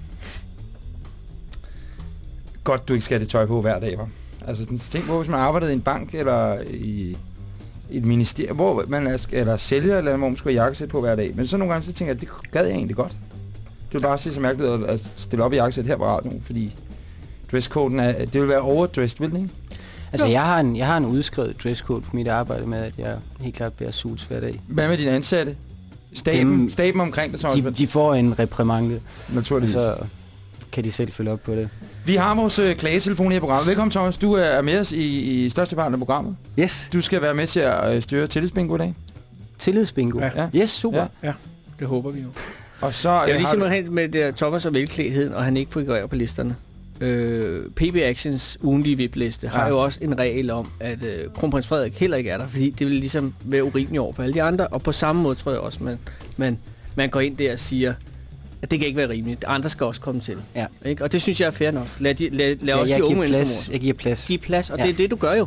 godt du ikke skal have det tøj på hver dag, var. Altså sådan, tænk på, hvis man arbejdede i en bank eller i et ministerium, hvor man er, eller sælger, eller hvor man skulle have jakkesæt på hver dag. Men så nogle gange, så tænker jeg, det gad jeg egentlig godt. Det vil bare se så mærkeligt ud at stille op i jakkesæt her på radioen, fordi dresscoden er, det vil være overdressed, vil det ikke? Altså, jeg har, en, jeg har en udskrevet dresscode på mit arbejde med, at jeg helt klart bærer suits hver dag. Hvad med dine ansatte? Staben, Dem- staben omkring dig, Thomas, De, de får en reprimande, og naturligvis. så kan de selv følge op på det. Vi har vores øh, klagetelefon her i programmet. Velkommen, Thomas. Du er med os i, i størsteparten af programmet. Yes, Du skal være med til at øh, styre tillidsbingo i dag. tillidsbingo. Ja. Ja. Yes, super. Ja. Ja, det håber vi jo. Og så Jeg vil øh, lige simpelthen med det Thomas og velklædheden, og han ikke figurerer på listerne. Øh, PB Actions ugenlige VIP-liste har Ja. jo også en regel om, at øh, kronprins Frederik heller ikke er der, fordi det vil ligesom være urimeligt over for alle de andre, og på samme måde tror jeg også, man, man, man går ind der og siger, at det kan ikke være rimeligt. Andre skal også komme til. Ja. Ikke? Og det synes jeg er fair nok. Lad, de, lad, lad Ja, også jeg, de unge mennesker plads, mor. jeg giver plads. Giv plads, og Ja. det er det, du gør jo.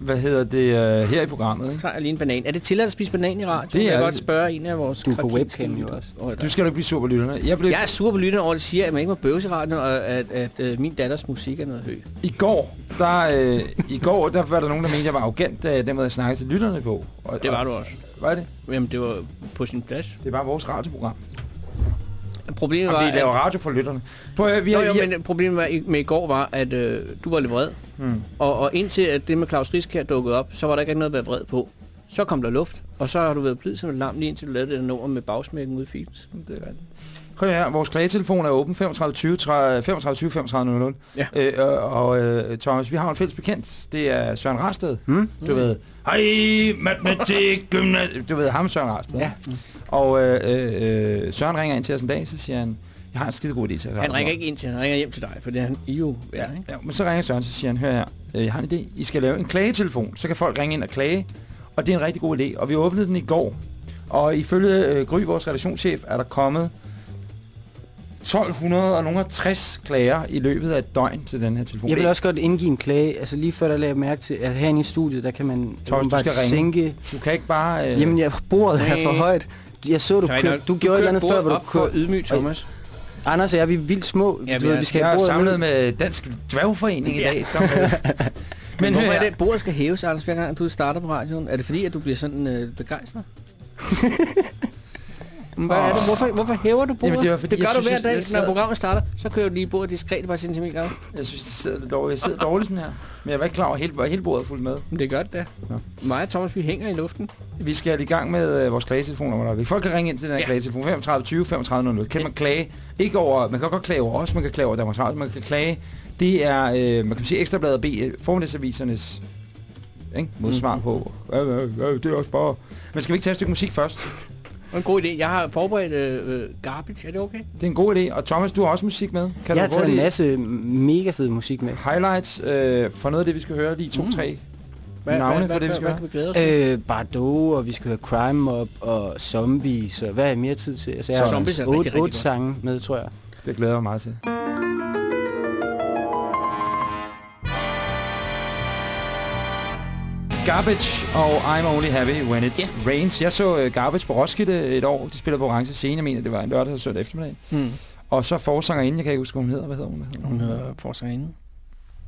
Hvad hedder det øh, her i programmet, ikke? Så tager jeg lige en banan. Er det tilladt at spise banan i radio? Det jeg er kan det. godt spørge en af vores Du er på webcam jo også. Du skal da ikke blive sur på lytterne. Jeg blev Jeg er sur på lytterne over, at siger, at man ikke må bøvse i radioen, og at, at, at min datters musik er noget høj. i går, der, øh, i går, der var der nogen, der mente, jeg var arrogant, da den måde, jeg snakkede til lytterne på. Og, Det var du også. Var det? Jamen, det var på sin plads. Det er bare vores radioprogram. Problemet var, Og vi laver at, radio for lytterne. Prøv, at- vi jo, har, jo, vi har, men problemet var, med i går var, at øh, du var lidt vred. Hmm. Og, og indtil at det med Claus Risk her dukkede op, så var der ikke noget at være vred på. Så kom der luft, og så har du været blid som en lam lige indtil du lavede det der nummer med bagsmækken ude i Fils. Det er rigtigt. Prøv her, vores klagetelefon er åben 35 20 30 35 20 35 00. Ja. Øh, og, og øh, Thomas, vi har en fælles bekendt. Det er Søren Rasted. Hmm? Du ved, hej, matematik, gymnas... Du ved, ham Søren Rasted. Ja. Og øh, øh, øh, Søren ringer ind til os en dag, så siger han, jeg har en skide god idé til at Han ringer ikke ind til, han ringer hjem til dig, for det er han I jo Ja, ikke? ja, men så ringer Søren, så siger han, hør her, øh, jeg har en idé. I skal lave en klagetelefon, så kan folk ringe ind og klage. Og det er en rigtig god idé. Og vi åbnede den i går. Og ifølge øh, Gry, vores redaktionschef, er der kommet 1200 og nogle 60 klager i løbet af et døgn til den her telefon. Jeg vil også godt indgive en klage. Altså lige før der lagde jeg mærke til, at herinde i studiet, der kan man du åbenbart skal ringe. sænke... Du kan ikke bare... Øh, Jamen, jeg, bordet er for højt. Jeg så, du, kør, nå, du, gjorde et eller andet før, hvor du kørte... ydmyg, Thomas. Anders og jeg, vi er vildt små. Ja, du vi ved, vi skal jeg er samlet med Dansk Dværgforening i dag. Men hvorfor er det, at bordet skal hæves, Anders, hver gang du starter på radioen? Er det fordi, at du bliver sådan øh, begejstret? Hvad er det? Hvorfor, hvorfor hæver du bordet? Jamen, det var fordi, det gør du synes, hver dag, sad- når programmet starter. Så kører du lige bordet diskret et par centimeter. op. Jeg synes, det sidder lidt dårligt. Jeg sidder dårligt sådan her. Men jeg var ikke klar over, at hele, bordet er fuldt med. Men det gør det da. Mig og Thomas, vi hænger i luften. Vi skal i gang med øh, vores klagetelefoner. Der. Folk kan ringe ind til den her Ja. ja. klagetelefon. 35 20 35 00. Kan man klage? Ikke over, man kan godt klage over os, man kan klage over Danmarks Radio, man kan klage. Det er, øh, man kan sige Ekstrabladet B, øh, formiddagsavisernes ikke? modsvar Mhm. på. Øh, øh, øh, det er også bare... Men skal vi ikke tage et stykke musik først? En god idé. Jeg har forberedt øh, øh, garbage. Er det okay? Det er en god idé. Og Thomas, du har også musik med. Kan Jeg har taget en masse mega fed musik med. highlights øh, for noget af det, vi skal høre. Lige to, Mm. tre navne på det, vi skal hvad, høre. hvad? Øh, Bardot, og vi skal høre Crime Mob, og Zombies, og hvad er mere tid til? Altså, jeg har Zombies er rigtig, otte, rigtig otte godt. sange med, tror jeg. Det glæder jeg mig meget til. Garbage og I'm Only Happy When It Ja. Rains. Jeg så uh, Garbage på Roskilde et år. De spiller på Orange Scene. Jeg mener, det var en lørdag og søndag eftermiddag. Hmm. Og så forsangerinde, jeg kan ikke huske, hvad hun hedder. Hvad hedder hun? Hvad hedder Hun hedder forsangerinde.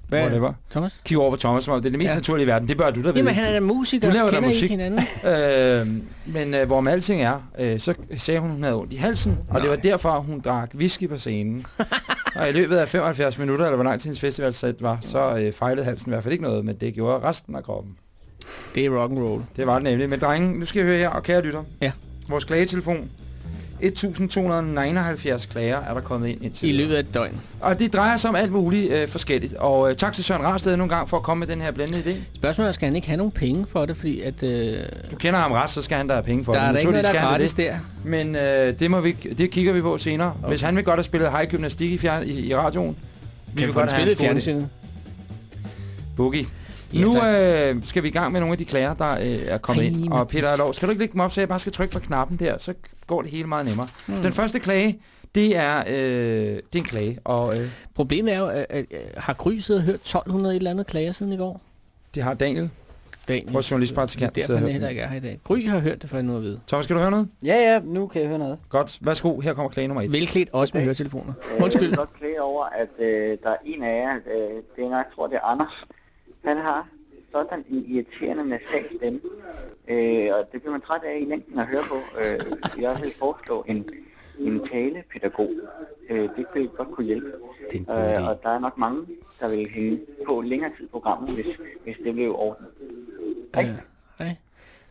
Hvad er det var? Thomas? Kig over på Thomas, det er det mest Ja. naturlige i verden. Det bør du da vide. Jamen, han er da musiker. Du laver da musik. hinanden? Øh, men øh, hvorom alting er, øh, så sagde hun, hun havde ondt i halsen, og det var derfor, hun drak whisky på scenen. og i løbet af 75 minutter, eller hvor lang tid hendes festivalsæt var, så øh, fejlede halsen i hvert fald ikke noget, men det gjorde resten af kroppen. Det er rock and roll. Det var det nemlig. Men drenge, nu skal jeg høre her, og kære lytter. Ja. Vores klagetelefon. 1279 klager er der kommet ind indtil I løbet af et døgn. Og det drejer sig om alt muligt øh, forskelligt. Og øh, tak til Søren Rarsted nogle gange for at komme med den her blændende idé. Spørgsmålet er, skal han ikke have nogle penge for det, fordi at, øh, Du kender ham ret, så skal han der have penge for der det. er der ikke noget, der er gratis det. der. Men øh, det, må vi, det kigger vi på senere. Okay. Hvis han vil godt have spillet high gymnastik i, fjern, i, i radioen, vi Kan vi vil godt have spillet fjernsynet? Boogie. Ja, nu tak. øh, skal vi i gang med nogle af de klager, der øh, er kommet Ej, ind. Og Peter Lov, skal du ikke lægge dem op, så jeg bare skal trykke på knappen der, så går det hele meget nemmere. Hmm. Mm. Den første klage, det er, øh, det er en klage, og øh, Problemet er jo, at, at, at har Gry siddet og hørt 1200 et eller andet klager siden i går? det har Daniel, Daniel. vores journalistpraktikant, Det er derfor, han heller ikke er her i dag. Gry har hørt det, for jeg nu at vide. Thomas, skal du høre noget? Ja, ja, nu kan jeg høre noget. Godt, værsgo, her kommer klage nummer et. Velklædt også med høretelefoner. Jeg Undskyld. vil godt klage over, at øh, der er en af jer, øh, det er nok, jeg tror, det er Anders. Han har sådan en irriterende nasal stemme. Øh, og det bliver man træt af i længden at høre på. Øh, jeg vil foreslå en, en talepædagog. Øh, det vil godt kunne hjælpe. Det er en god idé. Øh, og der er nok mange, der vil hænge på længere tid i programmet, hvis, hvis det blev ordnet. Ja. Hej.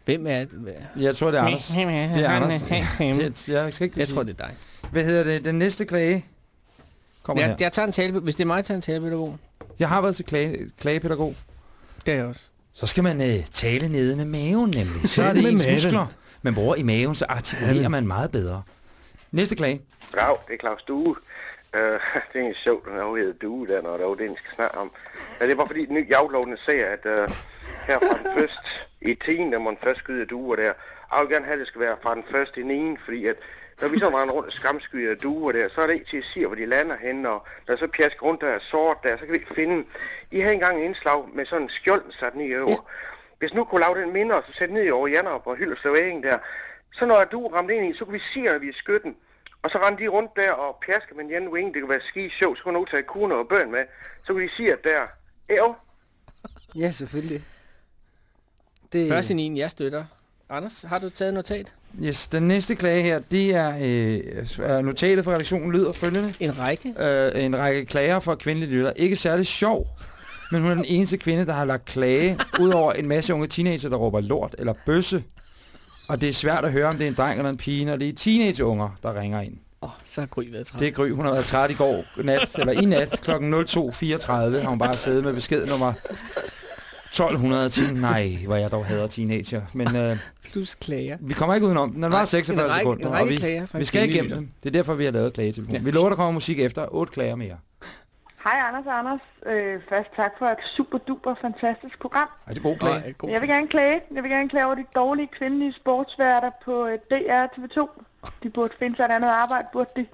Hvem er det? Jeg tror, det er Anders. Det er Anders. Det, jeg skal ikke kunne Jeg tror, det er dig. Hvad hedder det? Den næste klage kommer Jeg, her. jeg tager en tale, hvis det er mig, tager en talepædagog. Jeg har været til klage, klagepædagog. Det er jeg også. Så skal man øh, tale nede med maven nemlig. Så er det med ens maven. muskler, man bruger i maven, så artikulerer man meget bedre. Næste klage. Brav, det er Claus Due. Uh, det er egentlig sjovt, at han hedder Due der, når det er det, vi skal snakke om. Men det er bare fordi, den nye javlovene siger, at uh, her fra den første i 10, når man først skyder duer der, jeg vil gerne have, at det skal være fra den første i 9, fordi at når vi så render rundt og skamskyder duer der, så er det ikke til at sige, hvor de lander henne, og når så pjasker rundt der er sort der, så kan vi ikke finde dem. I har engang en indslag med sådan en skjold sat ned i over. Hvis nu kunne lave den mindre, og så sætte ned i over Janop og hylde væggen der, så når du ramte ind i, så kunne vi se, at vi er skytten. Og så rendte de rundt der og pjasker med en Jan Wing. Det kunne være ski sjov, så kunne nogen tage kunder og børn med. Så kunne de sige, at der, jo, Ja, selvfølgelig. Det, Først i 9, jeg støtter. Anders, har du taget notat? Yes, den næste klage her, det er øh, notatet fra redaktionen lyder følgende. En række? Øh, en række klager fra kvindelige lytter. Ikke særlig sjov, men hun er den eneste kvinde, der har lagt klage, ud over en masse unge teenager, der råber lort eller bøsse. Og det er svært at høre, om det er en dreng eller en pige, når det er teenageunger, der ringer ind. Åh, oh, så har Gry været træt. Det er Gry, hun har været træt i går nat, eller i nat, kl. 02.34 har hun bare siddet med besked nummer 1200 til. Nej, hvor jeg dog hader teenager. Men øh, Plus klager. vi kommer ikke udenom den. Den var Nej, 46 en række- sekunder, en og vi, klager vi skal igennem dem. Det er derfor, vi har lavet klagetelefon. Ja. Vi lover, der kommer musik efter. 8 klager mere. Hej Anders og Anders. Øh, først tak for et super duper fantastisk program. Ej, det er god klage. er god. Jeg vil gerne klage. Jeg vil gerne klage over de dårlige kvindelige sportsværter på øh, DR TV2. De burde finde sig et andet arbejde, burde de.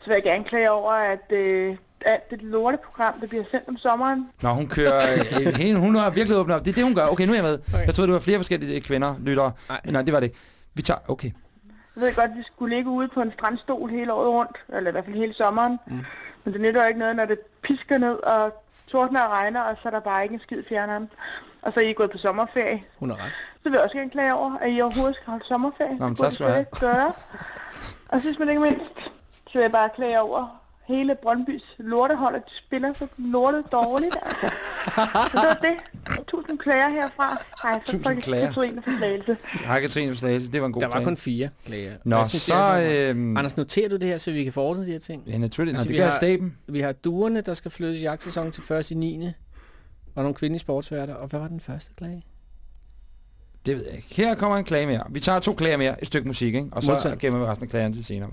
Så vil jeg gerne klage over, at øh, alt det lorteprogram, der bliver sendt om sommeren. Nå, hun kører... Øh, hende, hun har virkelig åbnet op. Det er det, hun gør. Okay, nu er jeg med. Okay. Jeg troede, det var flere forskellige kvinder, lyttere. Nej. Men nej, det var det. Vi tager... Okay. Jeg ved godt, at vi skulle ligge ude på en strandstol hele året rundt, eller i hvert fald hele sommeren. Mm. Men det nytter jo ikke noget, når det pisker ned og tordner og regner, og så er der bare ikke en skid fjerneren. Og så er I gået på sommerferie. Hun er ret. Så vil jeg også gerne klage over, at I overhovedet skal holde sommerferie. Nå, men tak skal du have. gøre. Og sidst men ikke mindst, så vil jeg bare klage over hele Brøndbys lortehold, at de spiller så lortet dårligt. Altså. Så det var det. Tusind klager herfra. Nej, så Tusind klager. Katrine for slagelse. Hej Katrine for Slagelse, det var en god Der var plan. kun fire klager. Nå, synes så... Altså øhm, Anders, noterer du det her, så vi kan få ordnet de her ting? Ja, naturligt. Altså, vi det gør jeg har- staben. Vi har duerne, der skal flyttes i jagtsæsonen til først i 9. Og nogle kvindelige sportsværter. Og hvad var den første klage? Det ved jeg ikke. Her kommer en klage mere. Vi tager to klager mere, et stykke musik, ikke? Og så Modtaget. gemmer vi resten af klagerne til senere.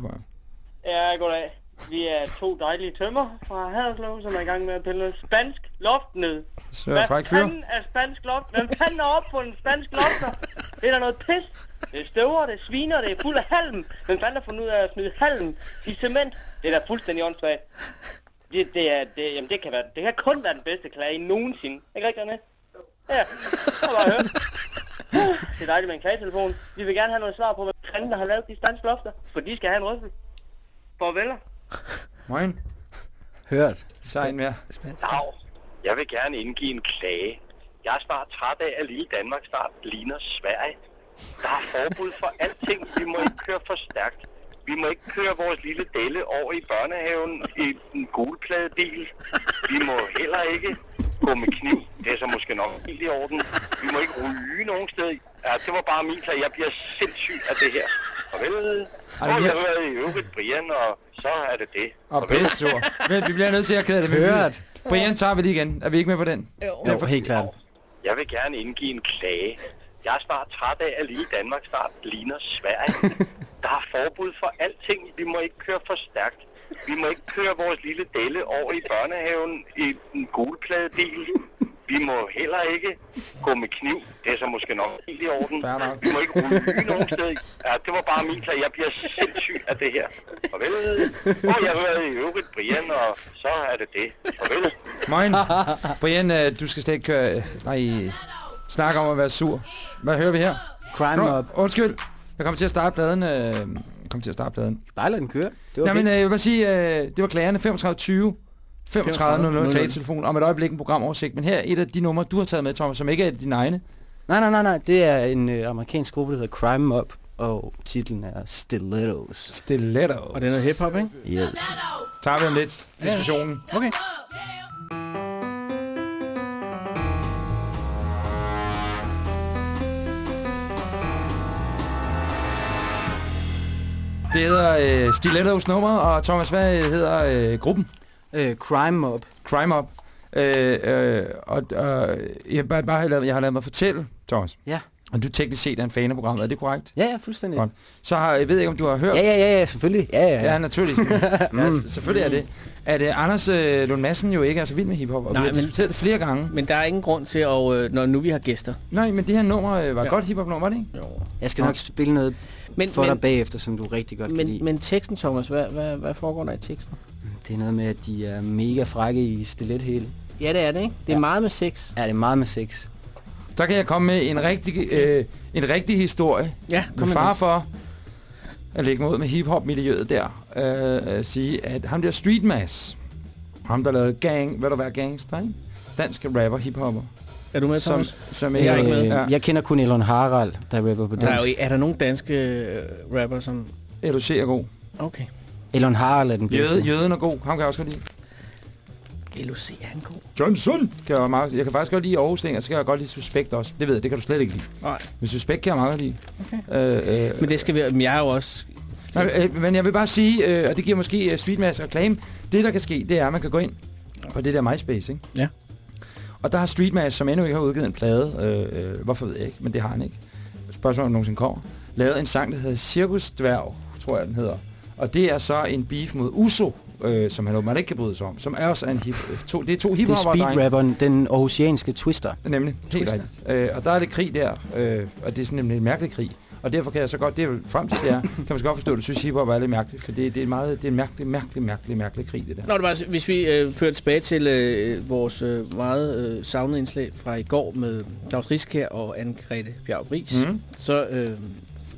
Ja, goddag. Vi er to dejlige tømmer fra Haderslev, som er i gang med at pille spansk loft ned. Så Hvad fræk fyr. fanden er spansk loft? Hvem fanden er op på en spansk lofter? Det er da noget pis. Det er støver, det er sviner, det er fuld af halm. Hvem fanden har fundet ud af at smide halm i cement? Det er da fuldstændig åndssvagt. Det, det, er, det, jamen det, kan være, det kan kun være den bedste klage nogensinde. Ikke rigtigt, Anne? Ja, så bare høre. Det er dejligt med en klagetelefon. Vi vil gerne have noget svar på, hvad fanden der har lavet de spanske lofter. For de skal have en rødsel. Farvel. Moin. Hørt. Så en mere. Dag. Jeg vil gerne indgive en klage. Jeg er snart træt af, at lille Danmark snart ligner Sverige. Der er forbud for alting. Vi må ikke køre for stærkt. Vi må ikke køre vores lille Delle over i børnehaven i en gulpladebil. Vi må heller ikke gå med kniv. Det er så måske nok helt i orden. Vi må ikke ryge nogen sted. Ja, det var bare min klage. Jeg bliver sindssyg af det her. Farvel. Ej, Og vi jeg har- hører i øvrigt Brian, og så er det det. Og bedste ord. Men vi bliver nødt til at kæde det med. Hørt. Brian tager vi lige igen. Er vi ikke med på den? Jo, helt klart. Jeg vil gerne indgive en klage. Jeg er snart træt af, at lille Danmark snart ligner Sverige. Der er forbud for alting. Vi må ikke køre for stærkt. Vi må ikke køre vores lille Delle over i børnehaven i en gulpladebil. Vi må heller ikke gå med kniv. Det er så måske nok helt i orden. Vi må ikke ryge nogen sted. Ja, det var bare min klage. Jeg bliver sindssyg af det her. Farvel. Og jeg hører i øvrigt Brian, og så er det det. Farvel. Moin. Brian, øh, du skal slet ikke køre... Nej, snakke om at være sur. Hvad hører vi her? Crime Nå, Mob. Undskyld. Jeg kommer til at starte pladen. Øh, jeg kommer til at starte pladen. Bare lad den køre. Det var Nej, men øh, jeg vil bare sige, øh, det var klagerne 3520 3500 3500. klagetelefon om et øjeblik en programoversigt. Men her er et af de numre, du har taget med, Thomas, som ikke er dine egne. Nej, nej, nej, nej. Det er en øh, amerikansk gruppe, der hedder Crime Mob. Og titlen er Stilettos. Stilettos. Og det er noget hiphop, ikke? Yes. Tager vi om lidt diskussionen. Okay. Det hedder øh, Stilettos nummer, og Thomas, hvad hedder øh, gruppen? Øh, Crime Mob. Crime Mob. Øh, øh, og øh, jeg, bare, bare har lavet, jeg har lavet mig fortælle, Thomas. Ja. Og du teknisk set er en fan af programmet, er det korrekt? Ja, ja, fuldstændig. Godt. Så har, jeg ved ikke, om du har hørt... Ja, ja, ja, ja, selvfølgelig. Ja, ja, ja. Ja, naturligt. ja, selvfølgelig er det. At øh, Anders øh, Lund Madsen jo ikke er så vild med hiphop, og Nej, vi har men- diskuteret det flere gange. Men der er ingen grund til, at, øh, når nu vi har gæster. Nej, men det her nummer øh, var Ja. godt hiphop-nummer, var det ikke? Jo. Jeg skal nok spille noget Men- for men- dig bagefter, som du rigtig godt kan Men, lide. men teksten, Thomas, hvad, hvad, hvad foregår der i teksten? Det er noget med, at de er mega frække i stilethæle. Ja, det er det, ikke? Det er Ja. meget med sex. Ja, det er meget med sex. Der kan jeg komme med en rigtig, øh, en rigtig historie. Ja, kom med far for at lægge mig ud med hiphop-miljøet der. Øh, at sige, at ham der Street Mass, ham der lavede gang, hvad der være gangster, ikke? Dansk rapper, hiphopper. Er du med, som, Thomas? som Jeg er ikke med. Ja. Jeg kender kun Elon Harald, der rapper på Der er, dansk. jo, er der nogen danske øh, rapper, som... LOC er god. Okay. Elon Harald er den bedste. Jøde, jøden er god. Ham kan jeg også godt lide. LOC er han god. Johnson! Kan jeg, meget, jeg kan faktisk godt lide Aarhus og så kan jeg godt lide Suspekt også. Det ved jeg, det kan du slet ikke lide. Nej. Men Suspekt kan jeg meget godt lide. Okay. Øh, øh, Men det skal vi... Men jeg er jo også... Nej, øh, men jeg vil bare sige, øh, og det giver måske uh, Streetmass reklame, det der kan ske, det er, at man kan gå ind på det der MySpace, ikke? Ja. Og der har Streetmass, som endnu ikke har udgivet en plade, øh, øh, hvorfor ved jeg ikke, men det har han ikke. Spørgsmålet om nogensinde kommer. Lavet en sang, der hedder Cirkus Dværg, tror jeg den hedder. Og det er så en beef mod Uso, øh, som han åbenbart ikke kan bryde sig om, som er også en hip, øh, to, det er to Det er hiphopper, speedrapperen, den aarhusianske Twister. Nemlig, helt Twister. rigtigt. Øh, og der er det krig der, øh, og det er sådan en, en mærkelig krig. Og derfor kan jeg så godt, det er frem til det er, kan man så godt forstå, at du synes, hiphop er lidt mærkeligt, for det, det er, en meget, det er en mærkelig, mærkelig, mærkelig, mærkelig krig, det der. Nå, det var, altså, hvis vi øh, fører tilbage til øh, vores øh, meget øh, savnede indslag fra i går med Claus Riskær og Anne-Grethe Bjarup Ries, Mhm. så, øh,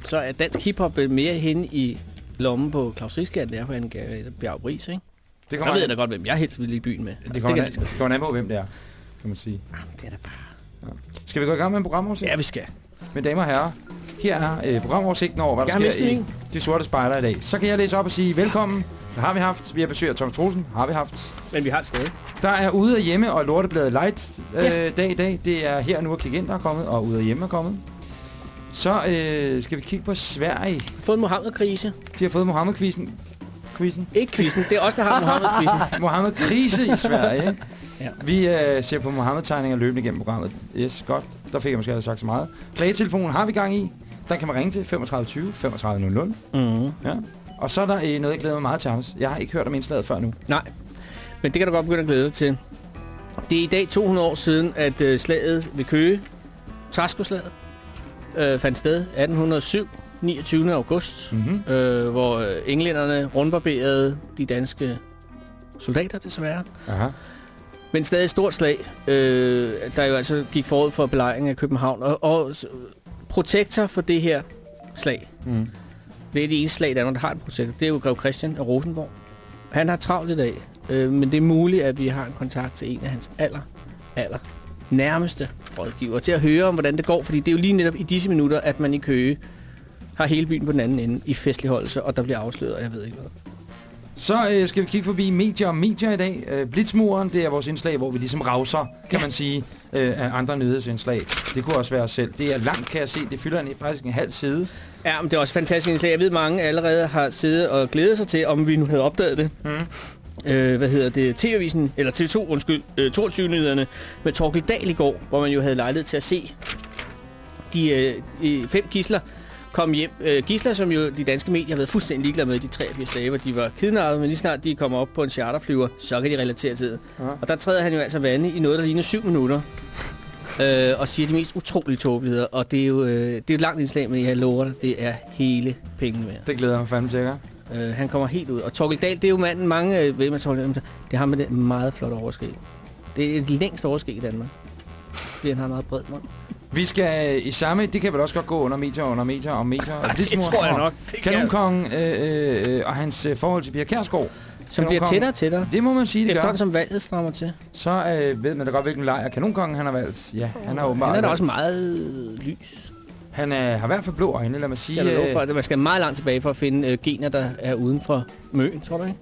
så er dansk hiphop mere hen i lommen på Claus Riskær, end det er på Anne-Grethe Bjarup Ries, ikke? Det kommer der ved jeg an- da godt, hvem jeg helst vil i byen med. Det kan kommer, jeg an, lige så det kommer an på, hvem det er, kan man sige. det er da bare... Skal vi gå i gang med en programoversigt? Ja, vi skal. Mine damer og herrer, her er øh, programoversigten over, hvad der har sker i. De Sorte Spejder i dag. Så kan jeg læse op og sige velkommen. Det har vi haft. Vi har besøg af Thomas Troelsen. Har vi haft. Men vi har sted. Der er ude af hjemme og Lortebladet Light øh, Ja. dag i dag. Det er her nu at kigge ind, der er kommet, og ude af hjemme er kommet. Så øh, skal vi kigge på Sverige. Fået en Mohammed-krise. De har fået Mohammed-quizzen. Quizzen? Ikke quizzen, det er os, der har Mohammed-quizzen. Mohammed-krise i Sverige. Ja. Vi øh, ser på Mohammed-tegninger løbende igennem programmet. Yes, godt. Der fik jeg måske aldrig sagt så meget. Klagetelefonen har vi gang i. Der kan man ringe til 35 20 35 00. Mhm. Ja. Og så er der øh, noget, jeg glæder mig meget til, Anders. Jeg har ikke hørt om indslaget før nu. Nej, men det kan du godt begynde at glæde dig til. Det er i dag 200 år siden, at øh, slaget ved Køge, Træskoslaget, øh, fandt sted 1807, 29. august, mm-hmm. øh, hvor øh, englænderne rundbarberede de danske soldater desværre. Aha. Men stadig et stort slag, øh, der jo altså gik forud for belejringen af København. Og, og protektor for det her slag, Mm. det er det eneste slag i Danmark, der har en protektor. Det er jo Grev Christian af Rosenborg. Han har travlt i dag, øh, men det er muligt, at vi har en kontakt til en af hans aller, aller nærmeste rådgiver til at høre om, hvordan det går. Fordi det er jo lige netop i disse minutter, at man i Køge har hele byen på den anden ende i festligholdelse, og der bliver afsløret, og jeg ved ikke hvad. Så øh, skal vi kigge forbi medier og medier i dag. Øh, Blitzmuren, det er vores indslag, hvor vi ligesom rauser, kan ja. man sige, øh, af andre nyhedsindslag. Det kunne også være os selv. Det er langt, kan jeg se. Det fylder en, faktisk en halv side. Ja, men det er også fantastisk indslag. Jeg ved, mange allerede har siddet og glædet sig til, om vi nu havde opdaget det. Mm. Øh, hvad hedder det? TV-avisen, eller TV2, undskyld, øh, 22-nyhederne med Torkel Dahl i går, hvor man jo havde lejlighed til at se de, øh, fem gisler kom hjem. Øh, gisler, som jo de danske medier har været fuldstændig ligeglade med de 83 dage, hvor de var kidnappet, men lige snart de kommer op på en charterflyver, så kan de relatere til det. Ja. Og der træder han jo altså vande i noget, der ligner syv minutter. Øh, og siger de mest utrolige tåbeligheder. Og det er jo, øh, det er jo et langt indslag, men jeg lover dig, det er hele pengene værd. Det glæder jeg mig fandme til, ikke? Øh, han kommer helt ud. Og Torkel Dahl, det er jo manden, mange øh, ved med Torkel Dahl, det har med det meget flot overskæg. Det er det længste overskæg i Danmark. Fordi han har meget bred mund. Vi skal øh, i samme, det kan vel også godt gå under medier, under medier og medier. Og det Blitzmuren tror jeg og nok. Kanonkongen øh, øh, og hans øh, forhold til Pia Kjærsgaard. Som bliver tættere og tættere. Det må man sige, det gør. Efterhånden som valget strammer til. Så øh, ved man da godt, hvilken lejr Kanonkongen han har valgt. Ja, han har åbenbart Han er da også meget lys. Han øh, har i hvert fald blå øjne, lad mig sige. Jeg øh, for, at man skal meget langt tilbage for at finde øh, gener, der er uden for møn, tror du ikke?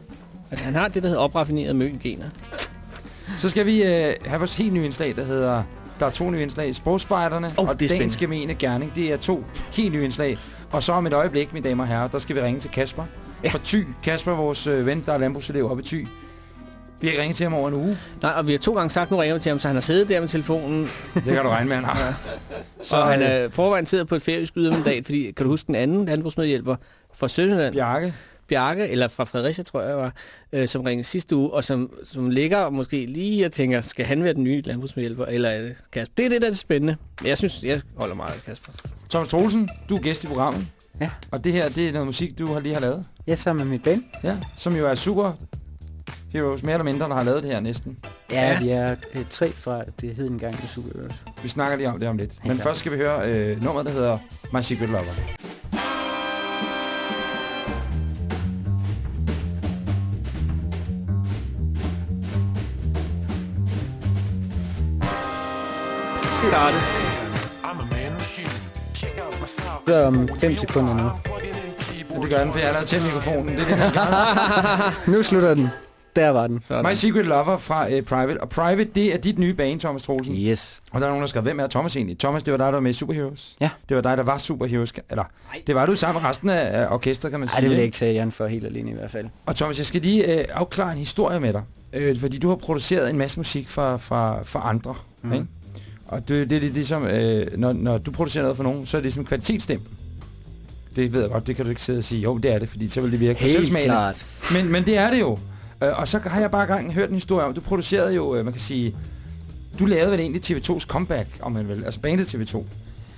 Altså, han har det, der hedder opraffinerede møn-gener. Så skal vi øh, have vores helt nye indslag, der hedder... Der er to nye indslag. Sportspejderne Åh, og det er Dagens. Gemene Gerning. Det er to helt nye indslag. Og så om et øjeblik, mine damer og herrer, der skal vi ringe til Kasper. Ja. Fra Thy. Kasper, vores øh, ven, der er landbrugselev oppe i Thy. Vi har ringet til ham over en uge. Nej, og vi har to gange sagt, nu ringer vi til ham, så han har siddet der med telefonen. Det kan du regne med, han har. Ja. Så, og han øh, er forvejen sidder på et færøsk ydermandat, fordi kan du huske den anden landbrugsmedhjælper fra Sønderland? Bjarke. Bjarke, eller fra Fredericia, tror jeg var, øh, som ringede sidste uge, og som, som ligger og måske lige og tænker, skal han være den nye landbrugsmedhjælper, eller er det Kasper? Det er det, der er det spændende. Jeg synes, jeg holder meget af Kasper. Thomas Troelsen, du er gæst i programmet. Ja. Og det her, det er noget musik, du har lige har lavet. Ja, sammen med mit band. Ja, som jo er super heroes, mere eller mindre, der har lavet det her næsten. Ja, vi er øh, tre fra, det hed engang med Superheroes. Vi snakker lige om det om lidt. Men først skal vi høre øh, nummeret, der hedder My Secret Lover. Starte. Så om 5 sekunder nu. Ja, det gør den, for jeg har lavet til mikrofonen. Det er det, nu slutter den. Der var den. My Secret Lover fra uh, Private. Og Private, det er dit nye bane, Thomas Troelsen. Yes. Og der er nogen, der skrev, hvem er Thomas egentlig? Thomas, det var dig, der var med i Superheroes. Ja. Det var dig, der var Superheroes. Eller, det var du sammen med resten af, af orkestret, kan man sige. Nej, det vil jeg ikke? tage Jan for helt alene i hvert fald. Og Thomas, jeg skal lige øh, afklare en historie med dig. Øh, fordi du har produceret en masse musik for, for, for andre. Mm. Ikke? Og det, det er ligesom, øh, når, når du producerer noget for nogen, så er det ligesom kvalitetsstempel. Det ved jeg godt, det kan du ikke sidde og sige, jo, det er det, fordi så vil det virke Helt klart. Men, men det er det jo. Øh, og så har jeg bare gang hørt en historie om, du producerede jo, øh, man kan sige, du lavede vel egentlig TV2's comeback, om man vil, altså bandet TV2.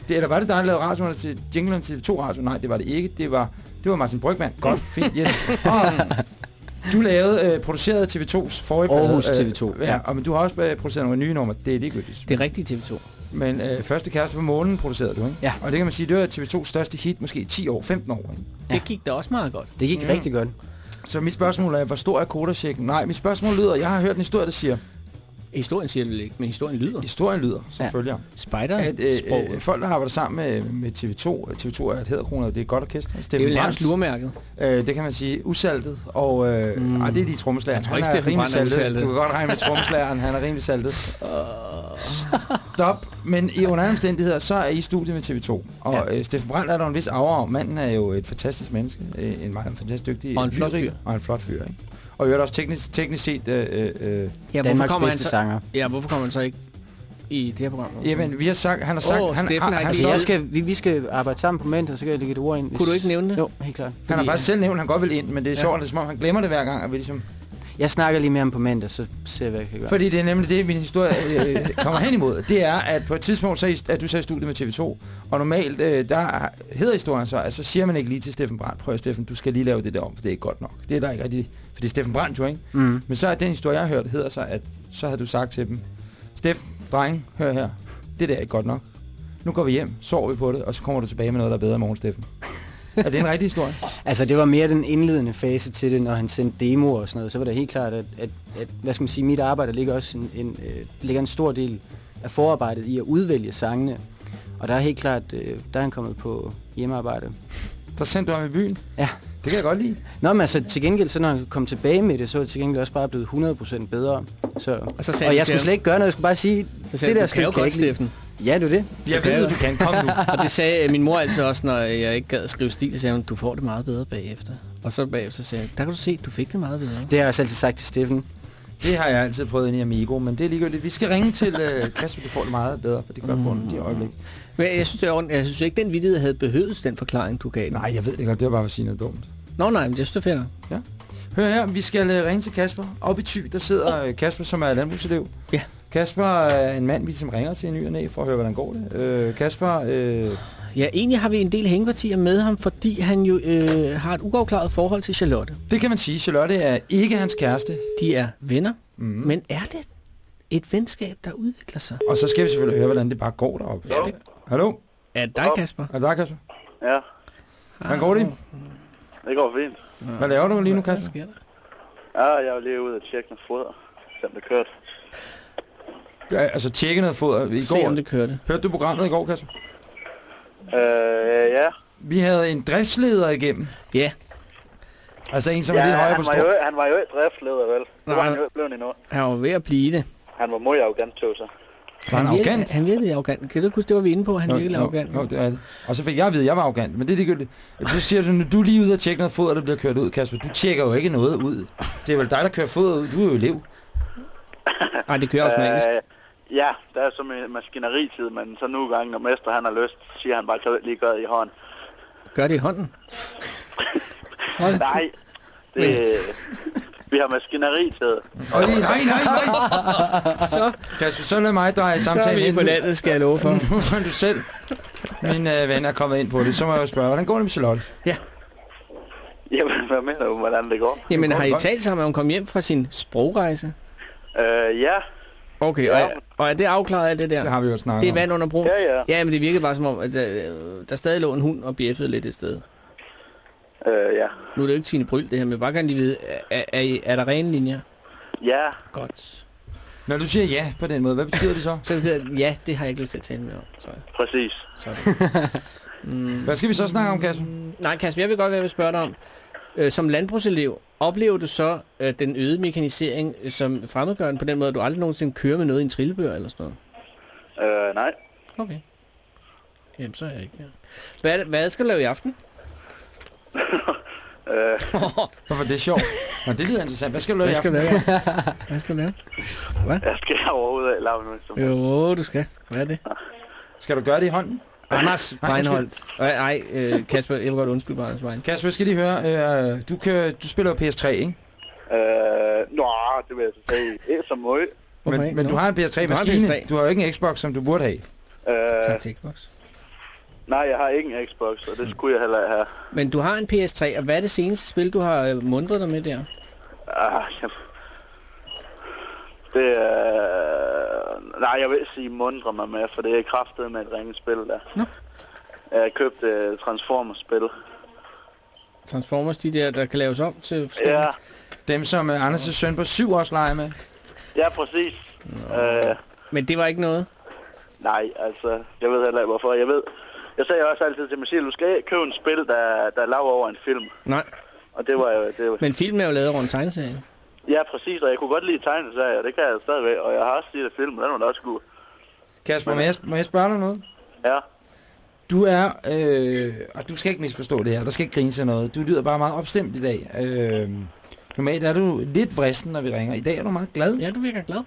Det, eller var det dig, der lavede radioerne til jinglen til TV2 Radio? Nej, det var det ikke. Det var, det var Martin Brygman. Godt, fint, yes. Og, du lavede, øh, producerede TV2's forrige plade, Aarhus øh, TV2, Ja, ja. og, men du har også øh, produceret nogle nye numre. Det er ligegyldigt. Det er rigtigt TV2. Men øh, første kæreste på månen producerede du, ikke? Ja. Og det kan man sige, det var TV2's største hit, måske i 10 år, 15 år, ikke? Det gik da også meget godt. Det gik Mm. rigtig godt. Så mit spørgsmål er, hvor stor er koderchecken? Nej, mit spørgsmål lyder, jeg har hørt en historie, der siger, Historien siger det ikke, men historien lyder. historien lyder, selvfølgelig. Ja. Spider At øh, øh, folk, der har arbejdet sammen med, med TV2, TV2 er et hæderkroner, det er et godt orkester. Det er jo nærmest lurmærket. øh, det kan man sige, usaltet, og øh, mm. ej, det er de trommeslager. Jeg tror ikke, er Steffen rimelig Brandt saltet. usaltet. Du kan godt regne med trommeslageren, han er rimelig saltet. Stop. Men i under omstændigheder, så er I i studiet med TV2. Og ja. øh, Steffen Brandt er der en vis om. Manden er jo et fantastisk menneske. Øh, en meget fantastisk dygtig Og en flot fyr. Og en flot fyr, ikke? Og i øvrigt også teknisk, teknisk set... Øh, øh, Ja, hvorfor Danmarks kommer han bedste så, sanger. Ja, hvorfor kommer han så ikke i det her program? Jamen, vi har sagt, han har sagt, Åh, han, Steffen han, har han, Jeg skal, vi, vi skal arbejde sammen på mandag, så kan jeg lægge et ord ind. Hvis... Kunne du ikke nævne det? Jo, helt klart. han har Fordi, faktisk selv nævnt, at han godt vil ind, men det er sjovt, det er som om, han glemmer det hver gang, at vi ligesom... Jeg snakker lige med ham på mandag, så ser jeg, hvad jeg kan gøre. Fordi det er nemlig det, min historie øh, kommer hen imod. Det er, at på et tidspunkt, så er, at du så i studiet med TV2, og normalt, øh, der hedder historien så, at så siger man ikke lige til Steffen Brandt, prøv at Steffen, du skal lige lave det der om, for det er ikke godt nok. Det er der ikke rigtig, for det er Steffen Brandt jo, ikke? Mm. Men så er den historie, jeg har hørt, hedder så, at så har du sagt til dem, Steffen, dreng, hør her, det der er ikke godt nok. Nu går vi hjem, sover vi på det, og så kommer du tilbage med noget, der er bedre i morgen, Steffen. Er det en rigtig historie? Altså, det var mere den indledende fase til det, når han sendte demoer og sådan noget. Så var det helt klart, at, at, at hvad skal man sige, mit arbejde ligger også en, en, øh, ligger en stor del af forarbejdet i at udvælge sangene. Og der er helt klart, øh, der er han kommet på hjemmearbejde. Der sendte du ham i byen? Ja. Det kan jeg godt lide. Nå, men altså til gengæld, så når han kom tilbage med det, så er det til gengæld også bare blevet 100% bedre. Så, og, så og jeg skulle slet ikke gøre noget, jeg skulle bare sige, Så det der "Du kan jo stykke kan jeg ikke lide." Ja, det er det. Jeg ved, du kan. Kom nu. og det sagde min mor altid også, når jeg ikke gad skrive stil, sagde hun, du får det meget bedre bagefter. Og så bagefter sagde jeg, der kan du se, du fik det meget bedre. Det har jeg også altid sagt til Steffen. Det har jeg altid prøvet ind i Amigo, men det er ligegyldigt. Vi skal ringe til øh, Kasper, du får det meget bedre på det gør mm. de øjeblik. Men jeg synes, det er ordentligt. jeg synes ikke, den vittighed havde behøvet den forklaring, du gav. Nej, jeg ved det godt, det var bare at sige noget dumt. Nå nej, men jeg synes, det er fedt. Ja. Hør her, vi skal øh, ringe til Kasper. Oppe i Thy, der sidder øh, Kasper, som er landbrugselev. Ja. Kasper er en mand, vi som ringer til i ny og næ, for at høre, hvordan går det. Øh, Kasper, øh, Ja, egentlig har vi en del hængepartier med ham, fordi han jo øh, har et uafklaret forhold til Charlotte. det kan man sige. Charlotte er ikke hans kæreste. De er venner, Mm. men er det et venskab, der udvikler sig? Og så skal vi selvfølgelig høre, hvordan det bare går deroppe. Jo. Hallo? Er det dig, Kasper? Er det dig, Kasper? Ja, Hvordan går det? det går fint. Hvad laver du lige nu, Hvad Kasper? sker der? Ja, jeg var lige ude og tjekke noget foder, som det kørte. Ja, altså tjekke noget foder i Se, går. om det kørte. Hørte du programmet i går, Kasper? Øh, ja. Vi havde en driftsleder igennem. Ja. Altså en, som ja, er lidt højere på han, strå. jo, han var jo ikke driftsleder, vel? Det var Nej. han jo ikke blevet endnu. Han var ved at blive det. Han var meget arrogant, tog sig. Var han virkede, arrogant? Han virkede arrogant. Kan du huske, det var vi inde på? Han Jo, virkede jo, arrogant. Jo, det er det. Og så fik jeg at vide, at jeg var arrogant, men det er ligegyldigt. Så siger du, når du er lige ude og tjekke noget foder, der bliver kørt ud, Kasper. Du tjekker jo ikke noget ud. Det er vel dig, der kører foder ud. Du er jo elev. Nej, det kører automatisk. Øh, ja, der er som en maskineritid, men så nogle gange, når mester han har lyst, så siger han bare, kan lige gøre det i hånden? Gør det i hånden. Nej, det, vi har maskineri-tid. Og lige, nej, nej, nej. Så, Kasper, så lad mig dreje så er samtalen vi ind. på landet, skal jeg love for. Nu er du selv, min øh, ven, er kommet ind på det. Så må jeg jo spørge, hvordan går det med Charlotte? Jamen, hvad mener du, hvordan det går? Jamen, går har I godt. talt sammen, at hun kom hjem fra sin sprogrejse? Øh, ja, Okay, og, Ja. er, og er det afklaret alt det der? Det har vi jo snakket Det er vand under broen? ja, ja. Ja, men det virkede bare som om, at der, der stadig lå en hund og bjeffede lidt et sted. Øh, ja. Nu er det jo ikke Tine Bryl, det her, men bare gerne lige vide, er, er, er der rene linjer? Ja, Godt. Når du siger ja på den måde, hvad betyder det så? Så betyder det, ja, det har jeg ikke lyst til at tale med om. Så, præcis. mm, Hvad skal vi så snakke om, Kasper? nej, Kasper, jeg vil godt være, jeg vil spørge dig om. Øh, som landbrugselev, oplever du så øh, den øgede mekanisering øh, som fremmedgørende på den måde, at du aldrig nogensinde kører med noget i en trillebør eller sådan noget? Øh, nej. Okay. Jamen, så er jeg ikke her. Hvad, hvad skal du lave i aften? Øh, Hvorfor det er sjovt? Nå, det lyder interessant. Hvad skal du lave i Hvad skal aften? du lave? Hvad skal du lave? jeg skal overhovedet lave noget som Jo, du skal. Hvad er det? Skal du gøre det i hånden? Anders Nej, Breinholt. Nej, nej øh, Kasper, jeg vil godt undskylde på Anders vejen. Kasper, jeg skal lige høre. Øh, du, kører, du spiller jo PS3, ikke? Øh, nå, det vil jeg så sige. Ikke så meget. Men, men Nå. du har en Du har en PS3-maskine. PS3. Du har jo ikke en Xbox, som du burde have. Øh, Tak til Xbox. nej, jeg har ikke en Xbox, og det skulle jeg heller have. Men du har en PS3, og hvad er det seneste spil, du har øh, mundret dig med der? Ah, jeg... Det er... Nej, jeg vil sige mundre mig med, for det er kraftet med et ringespil der. Nå. Jeg købte et Transformers-spil. Transformers, de der, der kan laves om til... Ja, Dem, som uh, Anders' søn på syv års leger med. ja, præcis. Øh, Men det var ikke noget? nej, altså, jeg ved heller ikke hvorfor. Jeg ved, jeg sagde også altid til Michelle, du skal købe en spil, der, der er lavet over en film. Nej. Og det var jo... Det var, Men filmen er jo lavet over en tegneserie. Ja, præcis, og jeg kunne godt lide tegneserier, og det kan jeg stadigvæk. Og jeg har også set film, den var da også god. Kasper, må jeg, må jeg spørge dig noget? Ja. Du er, øh, og du skal ikke misforstå det her, der skal ikke grine til noget. Du lyder bare meget opstemt i dag. Øh, normalt er du lidt vristen, når vi ringer. I dag er du meget glad. Ja, du virker glad.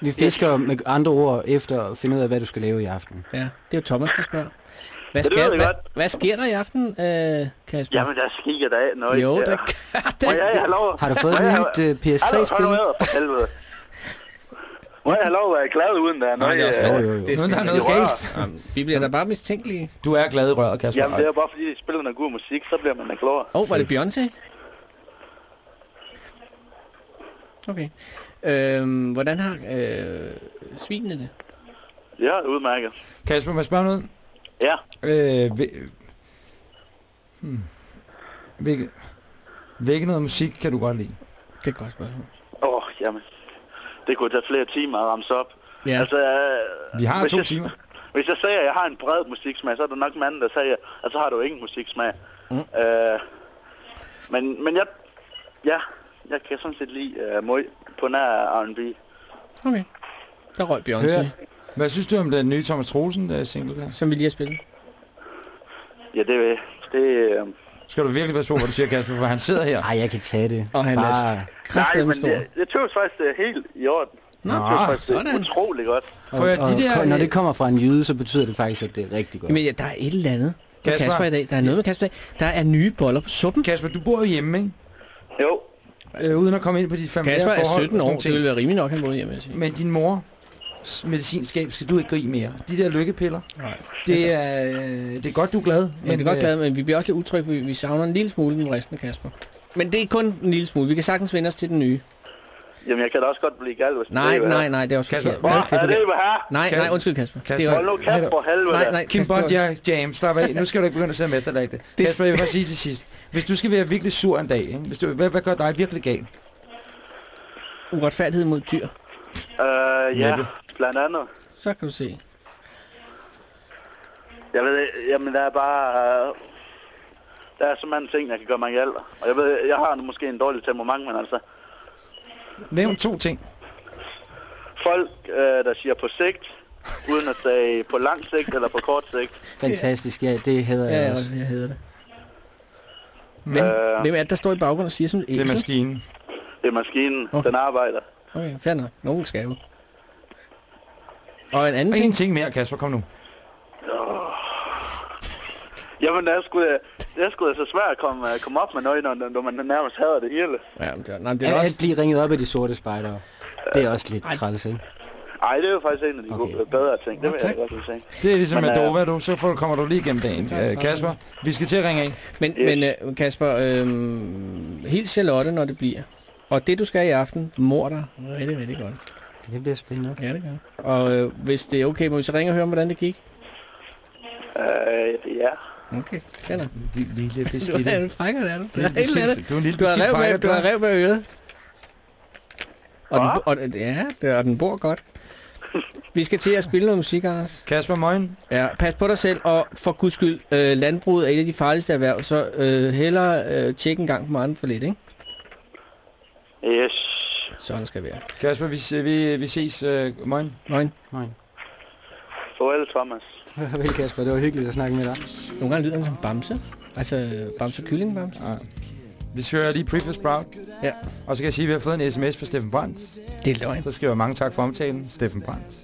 Vi fisker med andre ord efter at finde ud af, hvad du skal lave i aften. Ja, det er jo Thomas, der spørger. Hvad, det sker, hvad, godt. hvad sker der i aften, øh, Kasper? Jamen, der sker da ikke noget. Jo, der. der Må jeg have lov? Har du fået et nyt have- øh, PS3-spil? Hallo. Må jeg have lov at være glad uden der er noget? det er også. Jo, jo, jo. Det er der skal- noget galt. Jamen, vi bliver da bare mistænkelige. Du er glad i røret, Kasper. Jamen, det er bare fordi, de spiller noget god musik, så bliver man da klogere. Åh, oh, var det Beyoncé? Okay. Øhm, hvordan har øh, svinene det? Ja, udmærket. Kasper, må jeg spørge noget? Ja. Øh, hvil, hmm. hvilket, hvilket noget musik kan du godt lide? Det er et godt spørgsmål. Åh, oh, jamen. Det kunne tage flere timer at ramse op. Ja. Altså, øh, Vi har to jeg, timer. Hvis jeg siger, at jeg har en bred musiksmag, så er der nok manden, der siger, at så har du ingen musiksmag. Mm. Øh, men, men jeg, ja, jeg kan sådan set lide uh, møg på nær R&B. Okay. Der røg Beyoncé, Hør. Hvad synes du om den nye Thomas Troelsen der single der? som vi lige har spillet. Ja, det, det øh, Skal du virkelig passe på, hvad du siger, Kasper, for han sidder her. Ej, jeg kan tage det. Og han er Bare... Nej, kraftedeme men stor. det, jeg tøvs faktisk, det er helt i orden. Nå, jeg faktisk, det er sådan. utrolig godt. Og, at og, de der- når det kommer fra en jyde, så betyder det faktisk, at det er rigtig godt. Jamen, ja, der er et eller andet med Kasper? Kasper i dag. Der er noget med Kasper i dag. Der er nye boller på suppen. Kasper, du bor jo hjemme, ikke? Jo, Øh, uden at komme ind på dit familiære Kasper er forhold 17 og sådan år. Det ville være rimelig nok, han boede hjemme. jeg. Men din mors medicinskab skal du ikke grine mere. De der lykkepiller, Nej. det er, øh, det er godt, du er glad. Men, det er godt glad, men vi bliver også lidt utrygge, for vi- savner en lille smule den restende Kasper. Men det er kun en lille smule. Vi kan sagtens vende os til den nye. jamen jeg kan da også godt blive gal, hvis Nej, det er, nej, nej, det er også Kasper, forkert. hvad- Nej, det er det forkert. hvad her? Nej, nej, undskyld Kasper. Kasper, er Hold nu kæft for helvede. Nej, nej, Kim Kasper, Bond, ja, James, slap af. Nu skal du ikke begynde at sidde med dig det. Det- Kasper, jeg vil bare sige til sidst. Hvis du skal være virkelig sur en dag, ikke? Hvis du, hvad, hvad gør dig virkelig galt? Uretfærdighed mod dyr. Øh, ja, Næppe. Blandt andet. Så kan du se. Jeg ved, jamen der er bare... Øh, der er så mange ting, der kan gøre mig ihjel. Og jeg ved, jeg har måske en dårlig temperament, men altså... Nævn to ting. Folk, øh, der siger på sigt, uden at sige på lang sigt eller på kort sigt. Fantastisk, ja, det hedder Ja, jeg jeg, også. også, jeg hedder det. Men, Øh, hvem er det, der står i baggrunden og siger som et Det er maskinen. det er maskinen, Okay. den arbejder. Okay, fair nok. Nogen skal jo. Og en anden Og ting. en ting mere, Kasper, kom nu. Jamen, det er sgu, det er sgu da så svært at komme, øh, komme op med noget, når, når man nærmest hader det hele. Ja, men det, er- nej, det er At, også... at blive ringet op af de sorte spejdere. Det er også lidt træls, ikke? Ej, det er jo faktisk en af de Okay. bedre ting. Det vil jeg godt vil sige. Det er ligesom Men, med øh, Dova, du. Så får, kommer du lige igennem dagen. Tak, Øh, tak. Kasper, vi skal til at ringe af. Men, men øh, Kasper, øh, helt Charlotte, når det bliver. Og det, du skal i aften, mor dig rigtig, rigtig godt. Det bliver spændende. Ja, det gør Og øh, hvis det er okay, må vi så ringe og høre om, hvordan det gik? Øh, ja. Okay, nok. Lille Du beskidte. er en frækker, der er du. Det er en let. du er en lille Du har beskidt fejl, du har du er. rev med øret. Og den, og, den- ja, og den bor godt. Vi skal til at spille noget musik, Anders. Kasper Møgen. Ja, pas på dig selv, og for guds skyld, øh, landbruget er et af de farligste erhverv, så øh, hellere øh, tjek en gang på morgenen for lidt, ikke? Yes. Sådan skal det være. Kasper, vi, se- vi, vi ses. Øh, Møgen. Moin. Farvel, Thomas. Vel, Kasper, det var hyggeligt at snakke med dig. Nogle gange lyder han som Bamse. Altså Bamse Kylling Bamse. Ja. Vi hører lige Preface Sprout. Ja. Og så kan jeg sige, at vi har fået en sms fra Steffen Brandt. Det er løgn. Så skriver jeg mange tak for omtalen, Steffen Brandt.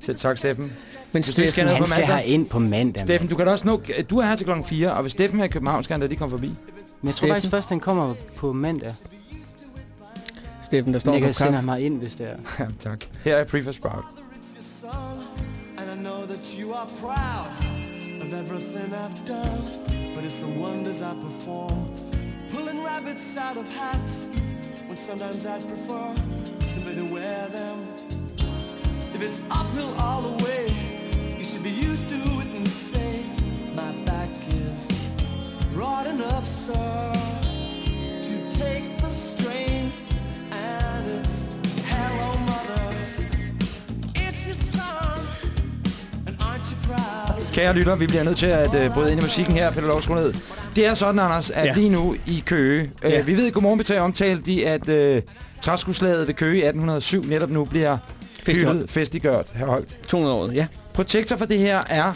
Selv tak, Steffen. Men Hvis skal Steffen, ned Han skal have ind på mandag. Steffen, du kan da også nå... Du er her til klokken 4, og hvis Steffen er i København, skal han da lige komme forbi. Men jeg tror Steffen. faktisk først, han kommer på mandag. Steffen, der står jeg på kan sende kaffe. ham ind, hvis det er. Ja, tak. Her er Preface Sprout. And I know that you are proud of everything I've done. But it's the wonders I perform. Pulling rabbits out of hats. When sometimes I'd prefer simply to wear them. If it's uphill all the way, you should be used to it and say, My back is broad enough, sir. Kære lytter, vi bliver nødt til at øh, bryde ind i musikken her, Peter Lovskro ned. Det er sådan, Anders, at Ja. lige nu i Køge, øh, Ja. vi ved i Godmorgen Betag omtalte de, at øh, træskuslaget ved Køge i 1807 netop nu bliver Festival. hyldet, festigjort, holdt. 200 år, ja. Protektor for det her er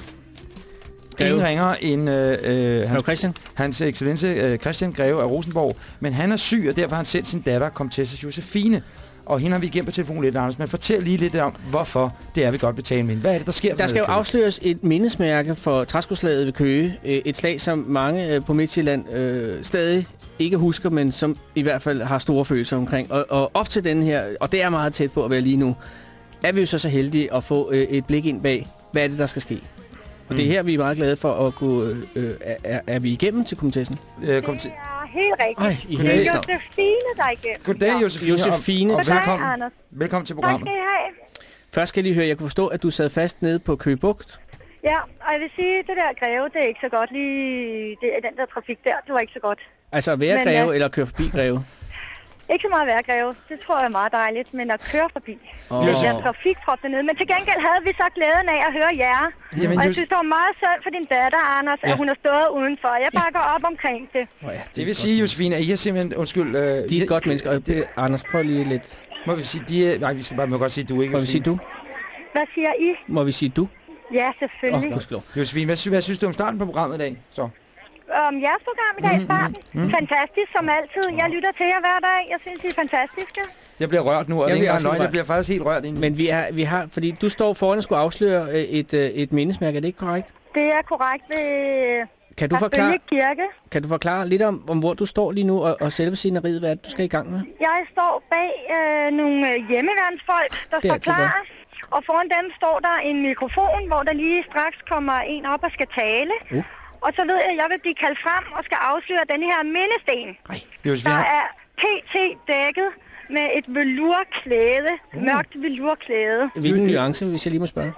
Greve. ingen ringer end øh, øh, hans, Christian. hans excellence øh, Christian Greve af Rosenborg. Men han er syg, og derfor har han sendt sin datter, Comtesse Josefine. Og hende har vi igennem på telefonen lidt, Anders. Men fortæl lige lidt om, hvorfor det er, vi godt vil tale med hende. Hvad er det, der sker? Der skal jo afsløres et mindesmærke for træskoslaget ved Køge. Øh, Et slag, som mange øh, på Midtjylland øh, stadig ikke husker, men som i hvert fald har store følelser omkring. Og, og op til den her, og det er meget tæt på at være lige nu, er vi jo så så heldige at få øh, et blik ind bag, hvad er det, der skal ske. Og det er Mm. her, vi er meget glade for at gå... Øh, er, er- vi igennem til komitessen? Øh, kom til. Ja, helt rigtigt. Ej, i det er. Josefine, der er igennem. Goddag. Josefine. Josefine, og, og tak. velkommen, Anders. velkommen til Tak programmet. skal I have. Først skal jeg lige høre, jeg kunne forstå, at du sad fast nede på Køge Bugt. Ja, og jeg vil sige, det der greve, det er ikke så godt lige... Det, den der trafik der, det var ikke så godt. Altså at være Men, greve øh, eller køre forbi greve. Ikke så meget at være greve. Det tror jeg er meget dejligt, men at køre forbi. Oh. Der er trafikprop dernede. Men til gengæld havde vi så glæden af at høre jer. Jamen, og jeg just- synes, det var meget synd for din datter, Anders, Ja. at hun har stået udenfor. Jeg bakker op omkring det. Det vil sige, Josefine, at I har simpelthen... Undskyld. Øh, De er et godt menneske, og det, Anders, prøv lige lidt. Må vi sige, de er... Nej, vi skal bare må godt sige, du ikke. Må vi sige du? Hvad siger I? Må vi sige du? Ja, selvfølgelig. Gudskelov. Josefine, hvad, sy hvad synes du om starten på programmet i dag? Så. Om jeres program i dag, mm, starten. mhm. Fantastisk, som altid. Jeg lytter til jer hver dag. Jeg synes, I er fantastiske. Jeg bliver rørt nu, og Jeg det er løgn. Jeg bliver faktisk helt rørt ind. Men vi, er, vi har, fordi du står foran og skulle afsløre øh, et, øh, et mindesmærke, er det ikke korrekt? Det er korrekt ved Kan du forklare, Kirke. kan du forklare lidt om, om hvor du står lige nu, og, og selve sceneriet, hvad er det, du skal i gang med? Jeg står bag øh, nogle øh, hjemmeværnsfolk, der Det er står klar. Og foran dem står der en mikrofon, hvor der lige straks kommer en op og skal tale. Uh. Og så ved jeg, at jeg vil blive kaldt frem og skal afsløre denne her mindesten. Josefine, Der har- er PT dækket med et velurklæde, Uh. mørkt velurklæde. Hvilken nuance, hvis jeg lige må spørge?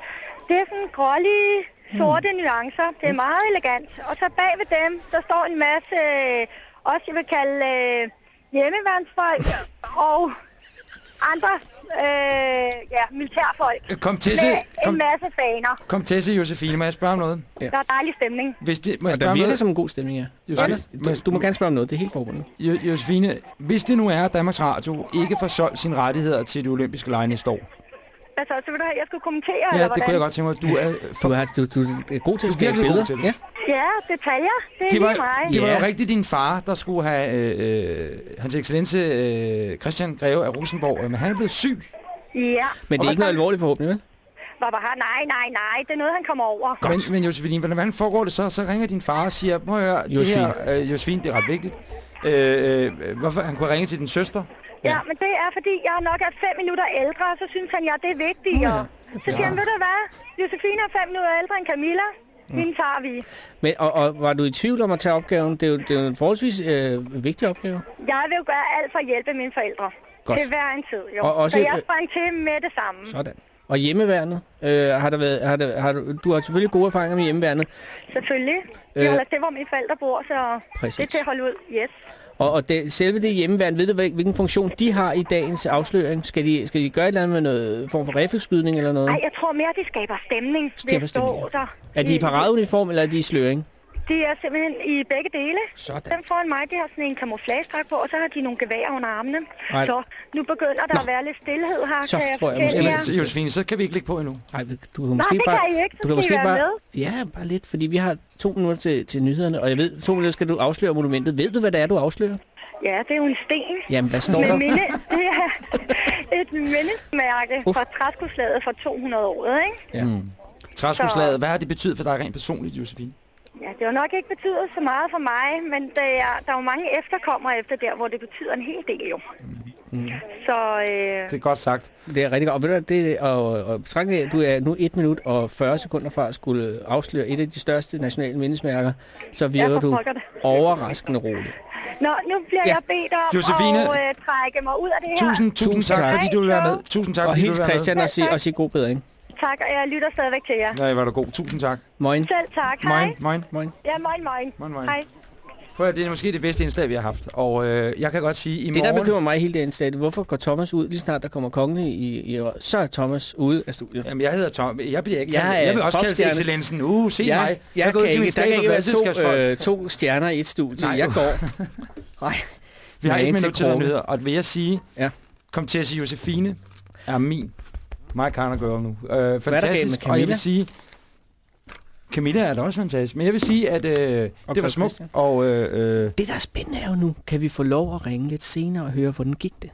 Det er sådan grålige, sorte nuancer. Det er meget elegant. Og så bag ved dem, der står en masse, øh, også jeg vil kalde øh, hjemmeværnsfolk og andre øh, ja, militærfolk. Kom til se- Med kom- en masse faner. Kom til sig, Josefine. Må jeg spørge om noget? Ja. Der er dejlig stemning. Hvis det, må jeg Og der spørge om virker som en god stemning, ja. Josefine, Anders, du, du må gerne spørge om noget, det er helt forbundet. Jo, Josefine, hvis det nu er, at Danmarks Radio ikke får solgt sine rettigheder til det olympiske lege næste år. Hvad så? Så vil du have, at jeg skulle kommentere, Ja, eller det kunne jeg godt tænke mig. Du er, Du er, du, du er god til at Du er skabe billeder. til det. Ja. Ja, detaljer. Det er det lige var, mig. det var jo Ja. rigtigt din far, der skulle have øh, øh, hans excellence øh, Christian Greve af Rosenborg, øh, men han er blevet syg. Ja. Men det er ikke noget alvorligt forhåbentlig, vel? Han? Nej, nej, nej. Det er noget, han kommer over. Men, men Josefine, hvordan hvordan foregår det så? Så ringer din far og siger, prøv at høre, det her, øh, Josefine, det er ret vigtigt. Øh, øh, hvorfor han kunne ringe til din søster? Ja, men det er, fordi jeg nok er fem minutter ældre, så synes han, ja, det er vigtigere. Ja. Så siger han, ved du hvad? Josefine er fem minutter ældre end Camilla. Mm. Hende tager vi. Men, og, og var du i tvivl om at tage opgaven? Det er jo, det er jo en forholdsvis øh, vigtig opgave. Jeg vil jo gøre alt for at hjælpe mine forældre. Godt. Til hver en tid, jo. Og også, så jeg øh, sprang til med det samme. Sådan. Og hjemmeværnet, øh, har der været, har der, har du, du har selvfølgelig gode erfaringer med hjemmeværnet. Selvfølgelig. Øh. til, hvor mine forældre bor, så Præcis. det er til at holde ud. Yes. Og, og det, selve det hjemmeværn, ved du hvilken funktion de har i dagens afsløring? Skal de, skal de gøre et eller andet med noget form for riffelskydning eller noget? Nej, jeg tror mere, de skaber stemning Skaber stå stemning, der. Er de i paradeuniform, eller er de i sløring? De er simpelthen i begge dele. Sådan. Dem foran mig, de har sådan en camouflagedragt på, og så har de nogle geværer under armene. Nej. Så nu begynder der Nå. at være lidt stillhed her, Så kan jeg tror jeg måske. Så, Josefine, så kan vi ikke ligge på endnu. Nej, du kan Nå, måske det bare... kan I ikke, så du kan måske bare, med. Ja, bare lidt, fordi vi har to minutter til, til nyhederne, og jeg ved, to minutter skal du afsløre monumentet. Ved du, hvad det er, du afslører? Ja, det er jo en sten. Jamen, hvad står Med der? Minde, det er et mindesmærke Uf. fra træskoslaget for 200 år, ikke? Ja. Mm. Træskoslaget, hvad har det betydet for dig rent personligt, Josefine? Ja, det har nok ikke betydet så meget for mig, men der er, der er jo mange efterkommere efter der, hvor det betyder en hel del jo. Mm. Så øh, Det er godt sagt. Det er rigtig godt. Og, ved du, det, og, og du er nu 1 minut og 40 sekunder fra at skulle afsløre et af de største nationale mindesmærker, så virker du overraskende rolig. Nå, nu bliver Ja. jeg bedt om Josefine, at øh, trække mig ud af det her. Tusind, tusind tak, fordi du vil være med. Tusind tak, og fordi du vil være Christian med. og sige, og sige god bedring. Tak, og jeg lytter stadigvæk til jer. Nej, var du god. Tusind tak. Moin. Selv tak. Hej. Moin, moin. Moin. Ja, moin, moin. Moin, moin. Hej. Prøv at, det er måske det bedste indslag, vi har haft. Og øh, jeg kan godt sige, i Det, der morgen... bekymrer mig hele det er, hvorfor går Thomas ud, lige snart der kommer kongen i, i så er Thomas ude af studiet. Jamen, jeg hedder Tom. Jeg, bliver ikke, Jeg jeg, er jeg vil også kalde popstjerne. excellensen. Uh, se jeg, mig. Jeg, er gået kan til min der kan ikke og være to, øh, to stjerner i et studie. Nej, jeg går. Nej. Vi har et minut til at krukke. nyheder, og vil jeg sige, ja. kom til at sige, Josefine er min. My kind of girl nu. Øh, fantastisk, og jeg vil sige, Camilla er da også fantastisk, men jeg vil sige, at øh, det var smukt, og øh, øh, Det, der er spændende er jo nu, kan vi få lov at ringe lidt senere og høre, hvordan gik det?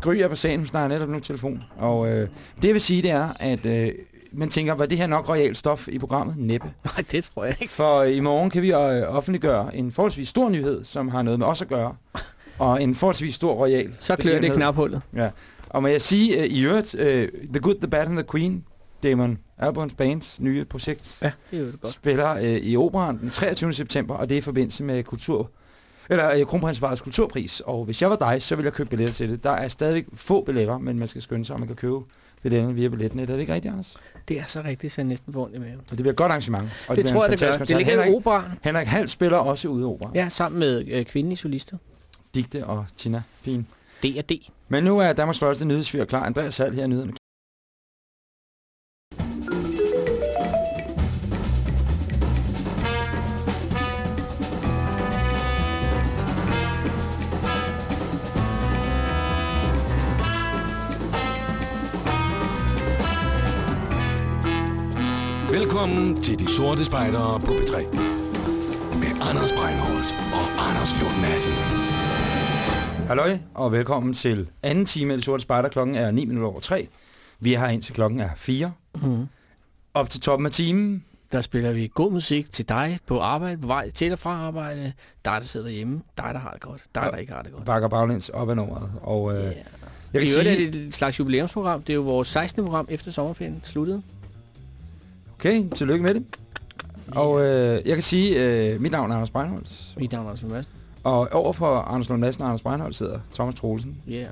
Gry er på sagen, hun snakker netop nu telefon, og øh, det jeg vil sige, det er, at øh, man tænker, var det her nok royal stof i programmet? Næppe. Nej, det tror jeg ikke. For i morgen kan vi øh, offentliggøre en forholdsvis stor nyhed, som har noget med os at gøre, og en forholdsvis stor royal. Så klør det knaphullet. Ja. Og må jeg sige, uh, i øvrigt, uh, The Good, The Bad and The Queen, Damon Albarns Bands nye projekt, Ja, det er jo godt. spiller uh, i operan den 23. september, og det er i forbindelse med kultur, eller uh, Kronprinsparets kulturpris. Og hvis jeg var dig, så ville jeg købe billetter til det. Der er stadig få billetter, men man skal skynde sig, og man kan købe billetterne via billetnet. Er det ikke rigtigt, Anders? Det er så rigtigt, så jeg næsten får ondt i maven. Og det bliver et godt arrangement. Og Det bliver tror jeg, det gør. fantastisk Det koncert. ligger i operaen. Henrik Hals spiller også ude i operaen. Ja, sammen med øh, kvindelige solister. Digte og Tina Pien. D&D. Men nu er Danmarks første nyhedsfyr klar. Andreas Sald her i nyhederne. Velkommen til De Sorte Spejdere på P3. Halløj, og velkommen til anden time af Det Sorte Spejder. Klokken er 9 minutter over 3. Vi er her indtil klokken er 4. Mm. Op til toppen af timen. Der spiller vi god musik til dig på arbejde, på vej til og fra arbejde. Dig, der sidder hjemme. Dig, der har det godt. Dig, der ikke har det godt. Bakker baglæns op ad nummeret. Og øh, jeg kan I er sige... det et slags jubilæumsprogram. Det er jo vores 16. program efter sommerferien sluttede. Okay, tillykke med det. Og øh, jeg kan sige, øh, mit navn er Anders Breinholt. Mit navn er Anders Madsen. Og overfor Anders Lund Madsen og Anders Breinholt sidder Thomas Troelsen. Yeah.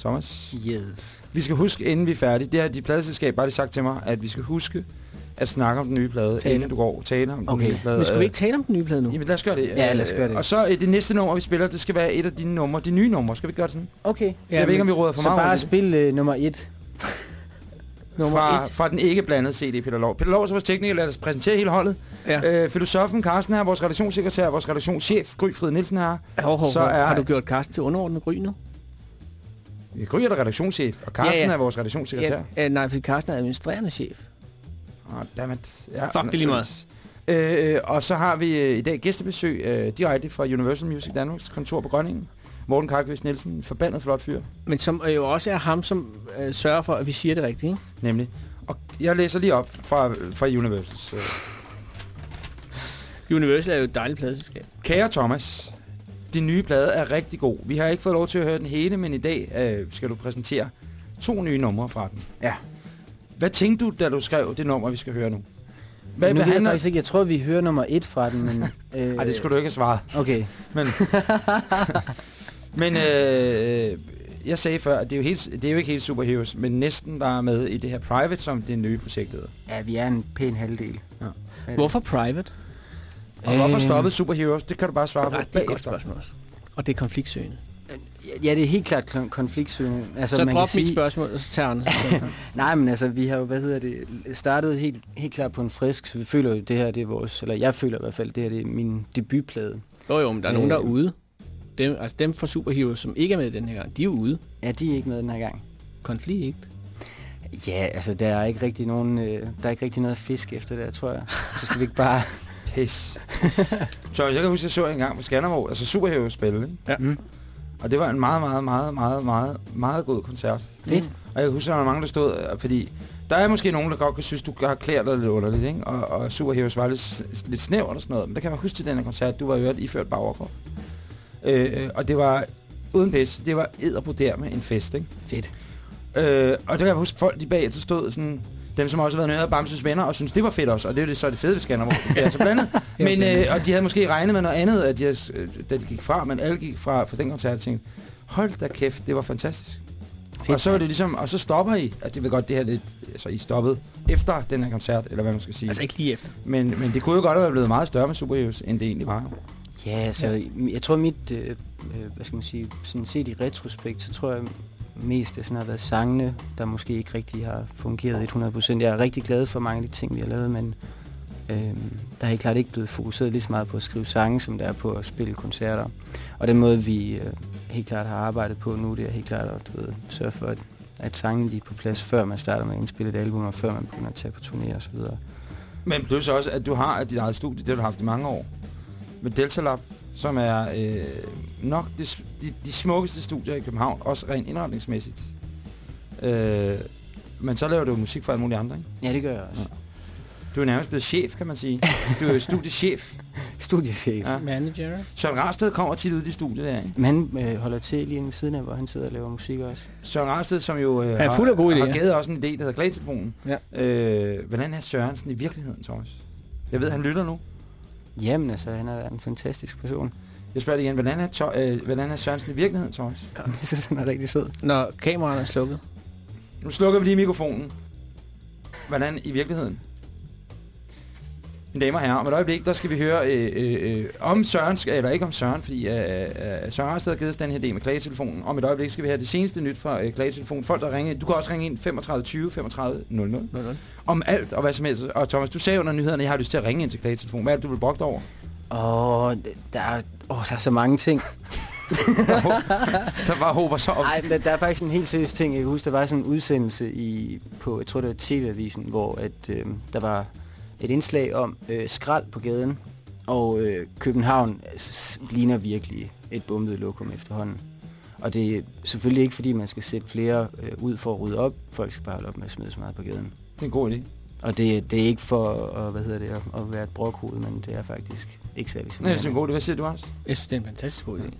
Thomas. Yes. Vi skal huske, inden vi er færdige, det har de pladeselskab bare lige sagt til mig, at vi skal huske at snakke om den nye plade, Tale. inden du går og taler om Okay. den nye plade. Men skal vi ikke tale om den nye plade nu? Jamen lad os gøre det. Ja, lad os gøre det. Og så øh, det næste nummer, vi spiller, det skal være et af dine numre. De nye numre. Skal vi gøre det sådan? Okay. Jeg ved ikke, om vi råder for så meget bare over det. spil øh, nummer et. Nummer fra, et. fra den ikke blandede CD, Peter Lov. Peter Lov er så vores tekniker, lad os præsentere hele holdet. Ja. Øh, filosofen Carsten her, vores redaktionssekretær, vores redaktionschef, Gry Frid Nielsen her. Hov, hov, så er Har du gjort Karsten til underordnet Gry nu? Gry er der redaktionschef, og Carsten Ja, ja. er vores redaktionssekretær. Ja, øh, nej, fordi Karsten er administrerende chef. Oh, dammit. Ja, Fuck, det lige meget. Øh, øh, og så har vi øh, i dag gæstebesøg øh, direkte fra Universal Music Danmarks kontor på Grønningen. Morten Karkvist Nielsen, en forbandet flot fyr, Men som øh, jo også er ham, som øh, sørger for, at vi siger det rigtigt, ikke? nemlig. Og jeg læser lige op fra, fra Universals. Øh. Universal er jo et dejligt pladeselskab. Kære Thomas, din nye plade er rigtig god. Vi har ikke fået lov til at høre den hele, men i dag øh, skal du præsentere to nye numre fra den. Ja. Hvad tænkte du, da du skrev det nummer, vi skal høre nu? Hvad nu jeg behandler... faktisk ikke. Jeg tror, vi hører nummer et fra den, men... Øh, Ej, det skulle du ikke have svaret. Okay. Men, men øh, jeg sagde før, at det er, jo helt, det er jo ikke helt Superheroes, men næsten der er med i det her Private, som det nye projekt hedder. Ja, vi er en pæn halvdel. Ja. Hvorfor private? Og hvorfor Øh, stoppede Superheroes? Det kan du bare svare på Nej, det er et godt spørgsmål også. Og det er konfliktsøgende. Ja, det er helt klart kon- konfliktsøgende. Altså, Så man drop kan mit sige, spørgsmål, og så tager Anders. Nej, men altså, vi har jo, hvad hedder det, startet helt, helt klart på en frisk, så vi føler jo, det her, det er vores, eller jeg føler i hvert fald, det her, det er min debutplade. jo, jo, men der er nogen, der er Øh. ude. Dem, altså dem fra Superheroes, som ikke er med den her gang, de er jo ude. Ja, de er ikke med den her gang. Konflikt. Ja, altså, der er ikke rigtig nogen, øh, der er ikke rigtig noget fisk efter det, tror jeg. Så skal vi ikke bare... Pis. så jeg kan huske, at jeg så en gang på Skanderborg, altså Superheroes spille, ikke? Ja. Mm. Og det var en meget, meget, meget, meget, meget, meget god koncert. Fedt. Og jeg kan huske, at der var mange, der stod, fordi der er måske nogen, der godt kan synes, du har klædt dig lidt underligt, ikke? Og, og Superheroes var lidt, lidt snævert og sådan noget. Men der kan jeg huske til den her koncert, du var jo iført bare overfor. Øh, og det var uden pis, det var edderbuder med en fest, ikke? Fedt. Øh, og der kan jeg huske, folk de bagefter stod sådan, dem som også har været nede af Bamses venner, og synes det var fedt også, og det er det, så det fede ved Skanderborg. Det er så blandet. Men, øh, og de havde måske regnet med noget andet, at de, havde, øh, da de gik fra, men alle gik fra, fra den koncert og tænkte, hold da kæft, det var fantastisk. Fedt. Og så var det ligesom, og så stopper I, altså det vil godt det her lidt, så I stoppede efter den her koncert, eller hvad man skal sige. Altså ikke lige efter. Men, men det kunne jo godt have været blevet meget større med Superheroes, end det egentlig var. Ja, altså, ja. jeg tror mit, øh, øh, hvad skal man sige, sådan set i retrospekt, så tror jeg mest, det sådan har været sangene, der måske ikke rigtig har fungeret 100%. Jeg er rigtig glad for mange af de ting, vi har lavet, men øh, der er helt klart ikke blevet fokuseret lige så meget på at skrive sange, som der er på at spille koncerter. Og den måde, vi øh, helt klart har arbejdet på nu, det er helt klart at du ved, sørge for, at, at sangene er på plads, før man starter med at indspille et album, og før man begynder at tage på turné og så videre. Men plus også, at du har dit eget studie, det har du haft i mange år. Med Delta Lab, som er øh, nok de, de, de smukkeste studier i København, også rent indretningsmæssigt. Øh, men så laver du musik for alle mulige andre, ikke? Ja, det gør jeg også. Ja. Du er nærmest blevet chef, kan man sige. Du er jo studiechef. Studiechef. Ja. Manager. Søren Rarsted kommer tit ud i studiet der, ikke? Men han øh, holder til lige ved siden af, hvor han sidder og laver musik også. Søren Rarsted, som jo øh, er fuld af gode har, har givet også en idé, der hedder Glædetelefonen. Ja. Øh, hvordan er Sørensen i virkeligheden, Thomas? Jeg ved, han lytter nu. Jamen altså, han er en fantastisk person. Jeg spørger dig igen, hvordan er, to, øh, hvordan er Sørensen i virkeligheden, Thomas? Ja, jeg synes, han er rigtig sød. Når kameraet er slukket. Nu slukker vi lige mikrofonen. Hvordan i virkeligheden? Mine damer og herrer, om et øjeblik, der skal vi høre øh, øh, øh, om Søren, eller ikke om Søren, fordi øh, øh, Søren har stadig givet os den her idé med klagetelefonen. Om et øjeblik skal vi have det seneste nyt fra øh, klagetelefonen. Folk, der ringer. Du kan også ringe ind 35 20 35 00. 00. Om alt og hvad som helst. Og Thomas, du sagde under nyhederne, jeg har lyst til at ringe ind til klagetelefonen. Hvad er det, du vil dig over? Åh, der, er, åh, der er så mange ting. der bare håber så op. Nej, der, der er faktisk en helt seriøs ting. Jeg kan huske, der var sådan en udsendelse i, på, jeg tror det var TV-avisen, hvor at, øh, der var et indslag om øh, skrald på gaden, og øh, København altså, ligner virkelig et bumpet lokum efterhånden. Og det er selvfølgelig ikke, fordi man skal sætte flere øh, ud for at rydde op. Folk skal bare holde op med at smide så meget på gaden. Det er en god idé. Og det, det er ikke for at, hvad hedder det, at, at være et brokhoved, men det er faktisk ikke særlig Nej, det er en god idé. Hvad siger du også? Jeg synes, det er en fantastisk god idé.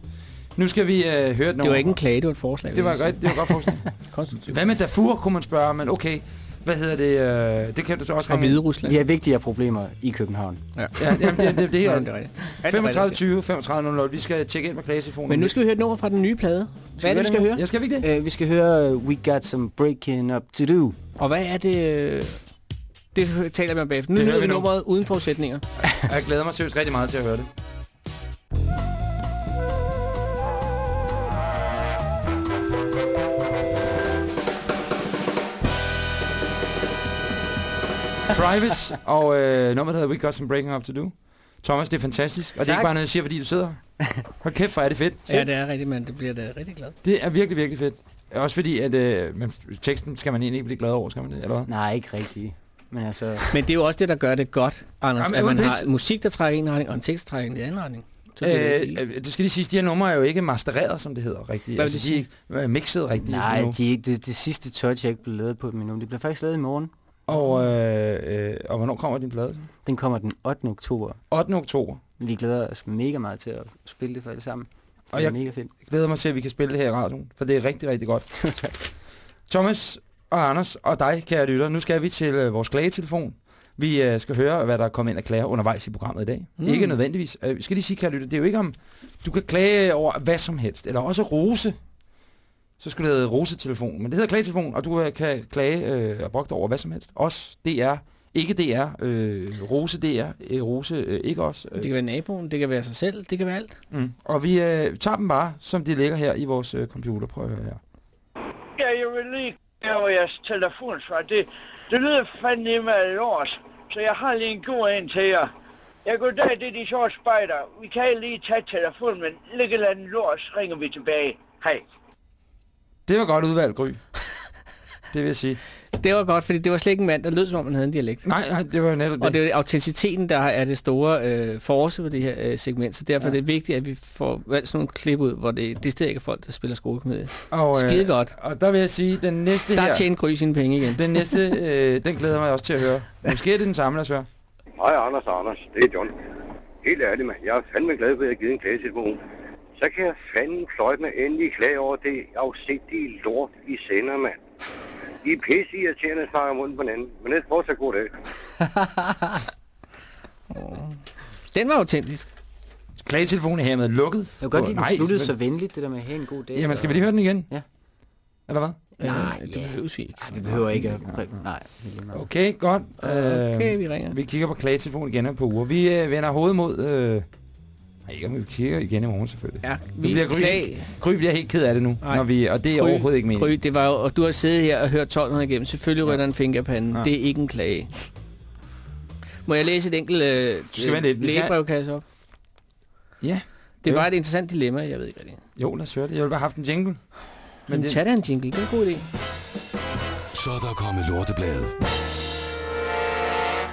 Nu skal vi øh, høre Det var ikke en klage, det var et forslag. Det var, godt, det var et godt forslag. Konstruktivt. Hvad med Darfur, kunne man spørge, men okay. Hvad hedder det? Øh, det kan du så også ind. Hvide Rusland. Vi har vigtigere problemer i København. Ja. Ja, jamen, det, det, det, er er er 35 rigtigt. 20 35 00. Vi skal tjekke ind på klagetelefonen. Men nu skal vi høre et nummer fra den nye plade. Hvad er det, vi skal høre? Jeg skal vi ikke det? Øh, vi skal høre uh, We Got Some Breaking Up To Do. Og hvad er det... øh, Det taler vi om bagefter. Nu hører vi vi nu. nummeret uden forudsætninger. Jeg glæder mig seriøst rigtig meget til at høre det. Private og øh, nummeret hedder We Got Some Breaking Up To Do. Thomas, det er fantastisk. Og det er Tak. ikke bare noget, jeg siger, fordi du sidder. Hold kæft, hvor er det fedt. Ja, det er rigtigt, men det bliver da rigtig glad. Det er virkelig, virkelig fedt. Også fordi, at øh, men teksten skal man egentlig ikke blive glad over, skal man det? Eller hvad? Nej, ikke rigtigt. Men altså... Men det er jo også det, der gør det godt, Anders. Jamen, at man har musik, der trækker en retning, og en tekst, der trækker i en anden retning. Det Øh, øh, det skal lige siges, de her numre er jo ikke mastereret, som det hedder rigtigt. Hvad vil det de er ikke øh, mixet rigtigt Nej, endnu. de er ikke, det, det sidste touch er ikke blevet lavet på dem endnu. Det bliver faktisk lavet i morgen. Og, øh, øh, og hvornår kommer din plade? Den kommer den 8. oktober. 8. oktober. Vi glæder os mega meget til at spille det for alle sammen. Det Og er jeg mega fedt. glæder mig til, at vi kan spille det her i radioen, for det er rigtig, rigtig godt. Thomas og Anders og dig, kære lytter, nu skal vi til øh, vores klagetelefon. Vi øh, skal høre, hvad der er kommet ind af klager undervejs i programmet i dag. Mm. Ikke nødvendigvis. Øh, skal lige sige, kære lytter, det er jo ikke om, du kan klage over hvad som helst, eller også rose. Så skulle det hedde rosetelefon, men det hedder klagetelefon, og du øh, kan klage øh, og brugt over hvad som helst. Også DR, ikke DR, øh, rose DR, øh, rose øh, ikke os. Øh. Det kan være naboen, det kan være sig selv, det kan være alt. Mm. Og vi øh, tager dem bare, som de ligger her i vores øh, computer. Prøv at høre her. Ja, jeg vil lige over jeres telefonsvar. Det, det lyder fandme af lort, så jeg har lige en god en til jer. Jeg går dag, det er de sorte spejder. Vi kan lige tage telefonen, men eller andet lort, så ringer vi tilbage. Hej. Det var godt udvalgt, Gry. det vil jeg sige. Det var godt, fordi det var slet ikke en mand, der lød som om, han havde en dialekt. Nej, nej, det var jo netop Og det er autenticiteten, der er det store øh, force ved det her øh, segment, så derfor ja. er det vigtigt, at vi får valgt sådan nogle klip ud, hvor det, det ikke er folk, der spiller skolekomedie. Og, øh, Skide godt. Og der vil jeg sige, den næste Der her... tjener Gry sine penge igen. Den næste, øh, den glæder mig også til at høre. Måske er det den samme, lad os høre. Hej Anders og Anders, det er John. Helt ærligt, mand. Jeg er fandme glad for, at jeg har givet en klagetelefon. Så kan jeg fandme fløjte med endelig klage over det afsigtige lort, I sender, mand. I er pisse irriterende at snakke om munden på hinanden, men det er fortsat god dag. Den var autentisk. Klagetelefonen er hermed lukket. Jeg kan godt lide, at Nej, den sluttede så venligt, det der med at have en god dag. Jamen, skal vi lige høre den igen? Ja. Eller hvad? Nej, det behøver vi ikke. Nej, vi behøver ikke at... Nej. Okay, godt. Okay, Øh, vi ringer. Vi kigger på klagetelefonen igen her på uger. Vi øh, vender hovedet mod øh, Ikke om vi kigger igen i morgen selvfølgelig. Ja, vi bliver Gry, Gry bliver helt ked af det nu, når vi, og det er Gry- overhovedet ikke meningen. Gry, det var jo, og du har siddet her og hørt 1200 igennem. Selvfølgelig rytter en finger i panden. Ja. Det er ikke en klage. Må jeg læse et enkelt øh, skal- lægebrevkasse op? Ja. Det var et interessant dilemma, jeg ved ikke hvad det er. Jo, lad os høre det. Jeg vil bare have haft en jingle. Men det- tag da en jingle, det er en god idé. Så er der kommet lortebladet.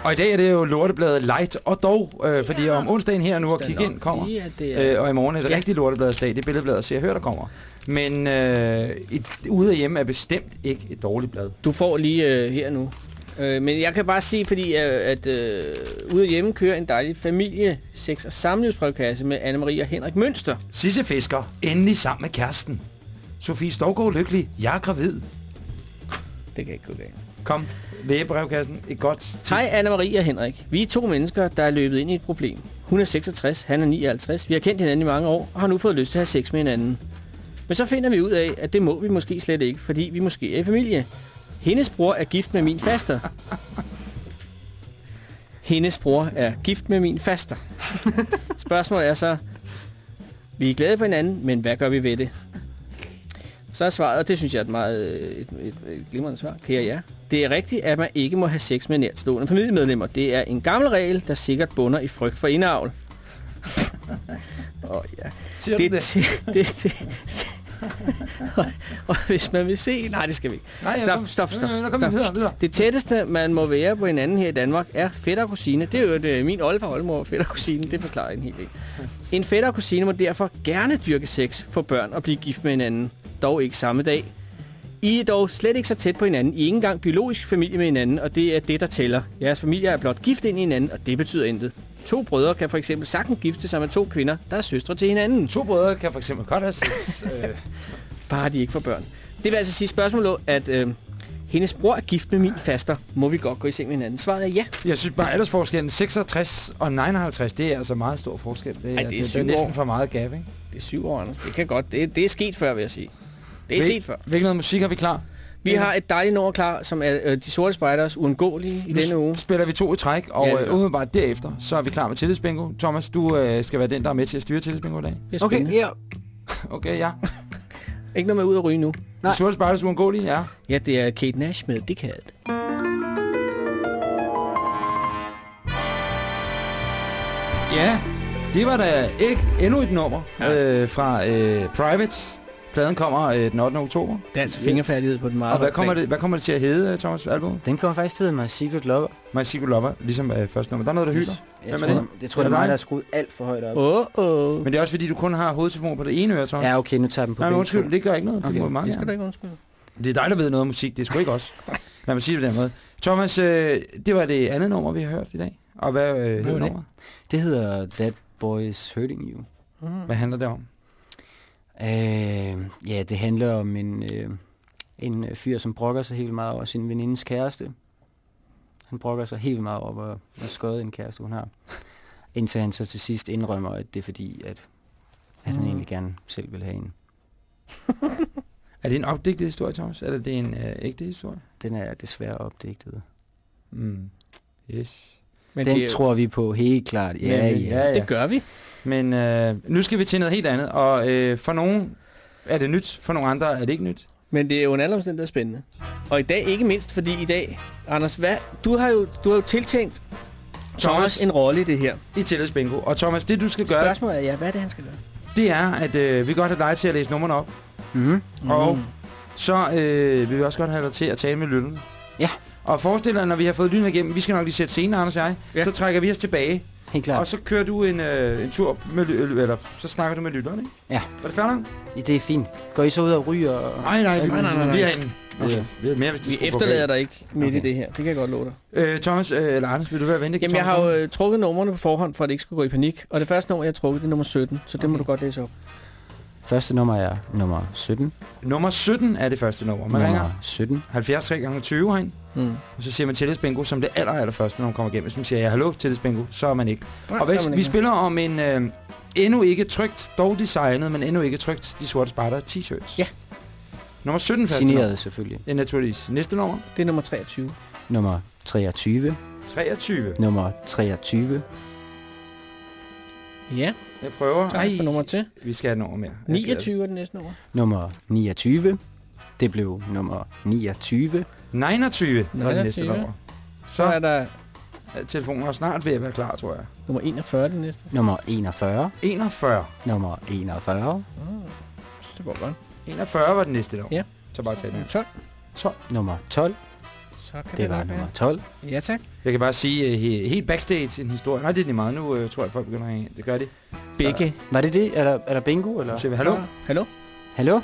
Og i dag er det jo lortebladet light, og dog, øh, fordi om onsdagen her nu og kigge ind kommer, at det er- øh, og i morgen er det Ja. rigtig lortebladets dag, det er billedbladet, så jeg hører, der kommer. Men øh, et, ude af hjemme er bestemt ikke et dårligt blad. Du får lige øh, her nu. Øh, men jeg kan bare sige, fordi øh, at øh, ude af hjemme kører en dejlig familie, sex- og samlivsbrevkasse med Anne-Marie og Henrik Mønster. Sisse Fisker, endelig sammen med kæresten. Sofie Storgård lykkelig, jeg er gravid. Det kan ikke gå galt. Kom, lægebrevkassen, et godt tip. Hej Anna-Marie og Henrik. Vi er to mennesker, der er løbet ind i et problem. Hun er 66, han er 59. Vi har kendt hinanden i mange år og har nu fået lyst til at have sex med hinanden. Men så finder vi ud af, at det må vi måske slet ikke, fordi vi måske er i familie. Hendes bror er gift med min faster. Hendes bror er gift med min faster. Spørgsmålet er så, vi er glade for hinanden, men hvad gør vi ved det? Så er svaret, og det synes jeg er et meget et, et, et glimrende svar, kære ja. Det er rigtigt, at man ikke må have sex med nærtstående familiemedlemmer. Det er en gammel regel, der sikkert bunder i frygt for indavl. Åh oh, ja. Siger det, det? det, det, det, og, og hvis man vil se... Nej, det skal vi ikke. Nej, stop, kom. stop, stop. Vi stop. videre, videre. Det tætteste, man må være på hinanden her i Danmark, er fætter og kusine. Det er jo et, øh, min oldefar oldemor, fætter og kusine. Det forklarer en hel del. En fætter og kusine må derfor gerne dyrke sex for børn og blive gift med hinanden. Dog ikke samme dag. I er dog slet ikke så tæt på hinanden. I er ikke engang biologisk familie med hinanden, og det er det, der tæller. Jeres familie er blot gift ind i hinanden, og det betyder intet. To brødre kan for eksempel sagtens gifte sig med to kvinder, der er søstre til hinanden. To brødre kan for eksempel godt have sex. øh, Bare de ikke får børn. Det vil altså sige spørgsmålet, at øh, hendes bror er gift med min faster. Må vi godt gå i seng med hinanden? Svaret er ja. Jeg synes bare, aldersforskellen 66 og 59, det er altså meget stor forskel. Det er, Ej, det er det, det er næsten for meget gab, ikke? Det er syv år, Anders. Det kan godt. Det, det er sket før, vil jeg sige. Det er Hvil- set før. Hvilken noget musik har vi klar? Vi har et dejligt nummer klar, som er øh, De Sorte Spejders uundgåelige i Nu denne uge. spiller vi to i træk, og Ja, det øh, umiddelbart derefter, så er vi klar med tillidsbingo. Thomas, du øh, skal være den, der er med til at styre tillidsbingo i dag. Det er spændende. ja. Okay, ja. Ikke noget med ud at ryge nu. De sorte spejlers uundgåelige, ja. Ja, det er Kate Nash med Dickhead. Ja, det var da ikke endnu et nummer ja. øh, fra øh, Privates. Pladen kommer øh, den 8. oktober. Dans og fingerfærdighed på den meget Og hvad kommer, det, hvad kommer det til at hedde, øh, Thomas, album? Den kommer faktisk til at hedde My Secret Lover. My Secret Lover, ligesom øh, første nummer. Der er noget, der hyler. Jeg Hvem tror, det, det tror jeg, det er mig, der er skruet alt for højt op. Åh, åh. Men det er også fordi, du kun har hovedtelefoner på det ene øre, Thomas. Ja, okay, nu tager jeg dem på Nej, men undskyld, det gør ikke noget. Det Okay. må meget Det skal ikke undskylde. Det er dig, der ved noget om musik. Det er sgu ikke os. Lad mig sige det på den måde. Thomas, øh, det var det andet nummer, vi har hørt i dag. Og hvad øh, hedder det? nummeret? Det hedder That Boy's Hurting You. Mm. Hvad handler det om? Øh, ja, det handler om en, øh, en fyr, som brokker sig helt meget over sin venindes kæreste. Han brokker sig helt meget over, hvor, hvor skøjet en kæreste hun har. Indtil han så til sidst indrømmer, at det er fordi, at, at han Mm. egentlig gerne selv vil have en. Er det en opdigtet historie, Thomas? Eller er det en øh, ægte historie? Den er desværre opdigtet. Mm. Yes. Men Den tror vi på helt klart. Ja, Men, ja. Det gør vi. Men øh, nu skal vi til noget helt andet. Og øh, for nogen er det nyt, for nogle andre er det ikke nyt. Men det er jo en anden omstændighed spændende. Og i dag ikke mindst, fordi i dag, Anders, hvad, du, har jo, du har jo tiltænkt Thomas, Thomas. en rolle i det her. I tillidsbingo. Og Thomas, det du skal gøre, Spørgsmålet er, ja, hvad er det, han skal gøre? det er, at øh, vi godt have dig til at læse numrene op. Mm-hmm. Og så øh, vil vi også godt have dig til at tale med lytterne. Ja. Og forestil dig, når vi har fået lytterne igennem, vi skal nok lige sætte scenen, Anders og jeg, ja. så trækker vi os tilbage. Helt klart. Og så kører du en, øh, en tur med, ly- eller så snakker du med lytterne, ikke? Ja. Er det nok? Ja, det er fint. Går I så ud og ryger? Og... Nej, nej, vi, Nej, nej, nej, nej. vi er herinde. Okay. Okay. Vi er mere, hvis det Vi efterlader dig ikke midt okay. I det her. Det kan jeg godt love dig. Øh, Thomas, øh, eller Anders, vil du være venlig? Jamen, jeg har jo øh, trukket numrene på forhånd, for at det ikke skulle gå i panik. Og det første nummer, jeg har trukket, det er nummer 17. Så det må du godt læse op. Første nummer er nummer 17. Nummer 17 er det første nummer. Man nummer ringer 17. 70 3 gange 20 herind, Mm. og så siger man tillidsbingo som det aller, aller første, når man kommer igennem. Hvis man siger, ja, hallo, tillidsbingo, så er man ikke. Nej, og hvis, man vi ikke. spiller om en øh, endnu ikke trygt, dog designet, men endnu ikke trygt, de sorte spejder t-shirts. Ja. Nummer 17 første nummer. Signeret selvfølgelig. Det er naturligvis. Næste nummer. Det er nummer 23. Nummer 23. 23. Nummer 23. Ja. Jeg prøver. Tak for nummer til. Vi skal have et nummer mere. Jeg 29 er det næste nummer. Nummer 29. Det blev nummer 29. 29 var det næste 29. nummer. Så er der er telefonen er snart ved at være klar, tror jeg. nummer 41 er det næste. Nummer 41. 41. Nummer 41. Det går godt. 41 var det næste nummer. Ja. Så bare tag den. 12. 12. Nummer 12. Så kan Det det var nok nummer være. 12. Ja, tak. Jeg kan bare sige, uh, he, helt backstage en historie. Nej, det er lige meget. Nu uh, tror jeg, folk begynder at ind. Det gør de. Begge. Var det det? Er der, er der bingo, eller? Så, hallo? Hallo? Hallo?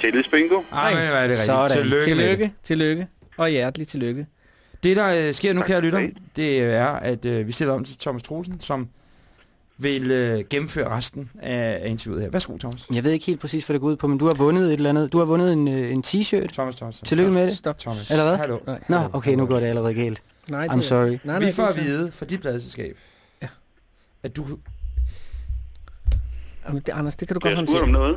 Tillids bingo. Ej, men hvad er det rigtigt? Sådan. Tillykke. Tillykke. Tillykke. Og hjertelig tillykke. Det, der øh, sker nu, kære lytter, det er, at øh, vi stiller om til Thomas Troelsen, som vil øh, gennemføre resten af, af interviewet her. Værsgo, Thomas. Jeg ved ikke helt præcis, hvad det går ud på, men du har vundet et eller andet. Du har vundet en, øh, en t-shirt. Thomas, Thomas. Tillykke med det. Stop. Thomas. Eller hvad? Hallo. Nej. Nå, okay, nu går det allerede galt. Nej, I'm sorry. Nej, vi nej, får det at vide fra dit pladselskab, Ja. at du... Jamen, det, Anders, det kan du Kan godt jeg håndtere. om noget?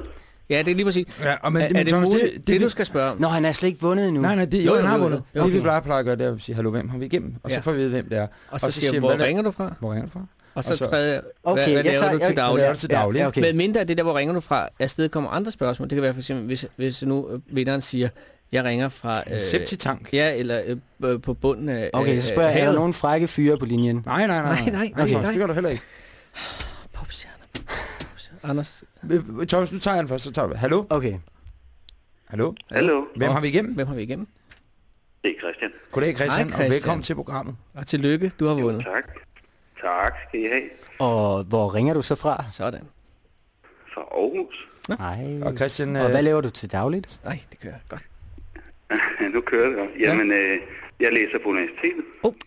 Ja, det er lige præcis. Ja, og men, er, men er det Thomas, muligt? det, Det, det, du skal spørge om. Nå, han er slet ikke vundet endnu. Nej, nej, det, jo, Jo, han har jo, vundet. jo. Det vi Okay. plejer, at gøre, det er at sige, hallo, hvem har vi igennem? Og så Ja. får vi vide, hvem det er. Og så, siger siger jeg, han, hvor hvad- ringer du fra? Hvor ringer du fra? Og så Og så- tredje, Okay, hvad, hvad jeg laver tager- du til daglig? Hvad laver du til daglig? Ja, okay. Med mindre det der, hvor ringer du fra, afsted kommer andre spørgsmål. Det kan være for eksempel, hvis, hvis nu øh, vinderen siger, jeg ringer fra... En septitank. Ja, eller øh, øh, på bunden af Okay, så spørger jeg, er der nogen frække fyre på linjen? Nej, nej, nej. Nej, nej, nej, okay. nej. Det gør du heller ikke. Anders, Øh, Thomas, nu tager jeg den først, så tager vi. Hallo? Okay. Hallo? Hallo. Hvem har vi igennem? hvem har vi igennem? Det er Christian. Goddag, Christian, Hej, og Christian. velkommen til programmet. Og tillykke, du har vundet. Tak. Tak skal I have. Og hvor ringer du så fra? Sådan. Fra Aarhus. Nej. Og Christian, Og øh, hvad laver du til dagligt? Nej, det kører godt. nu kører det. godt. Jamen, øh, jeg læser på universitetet.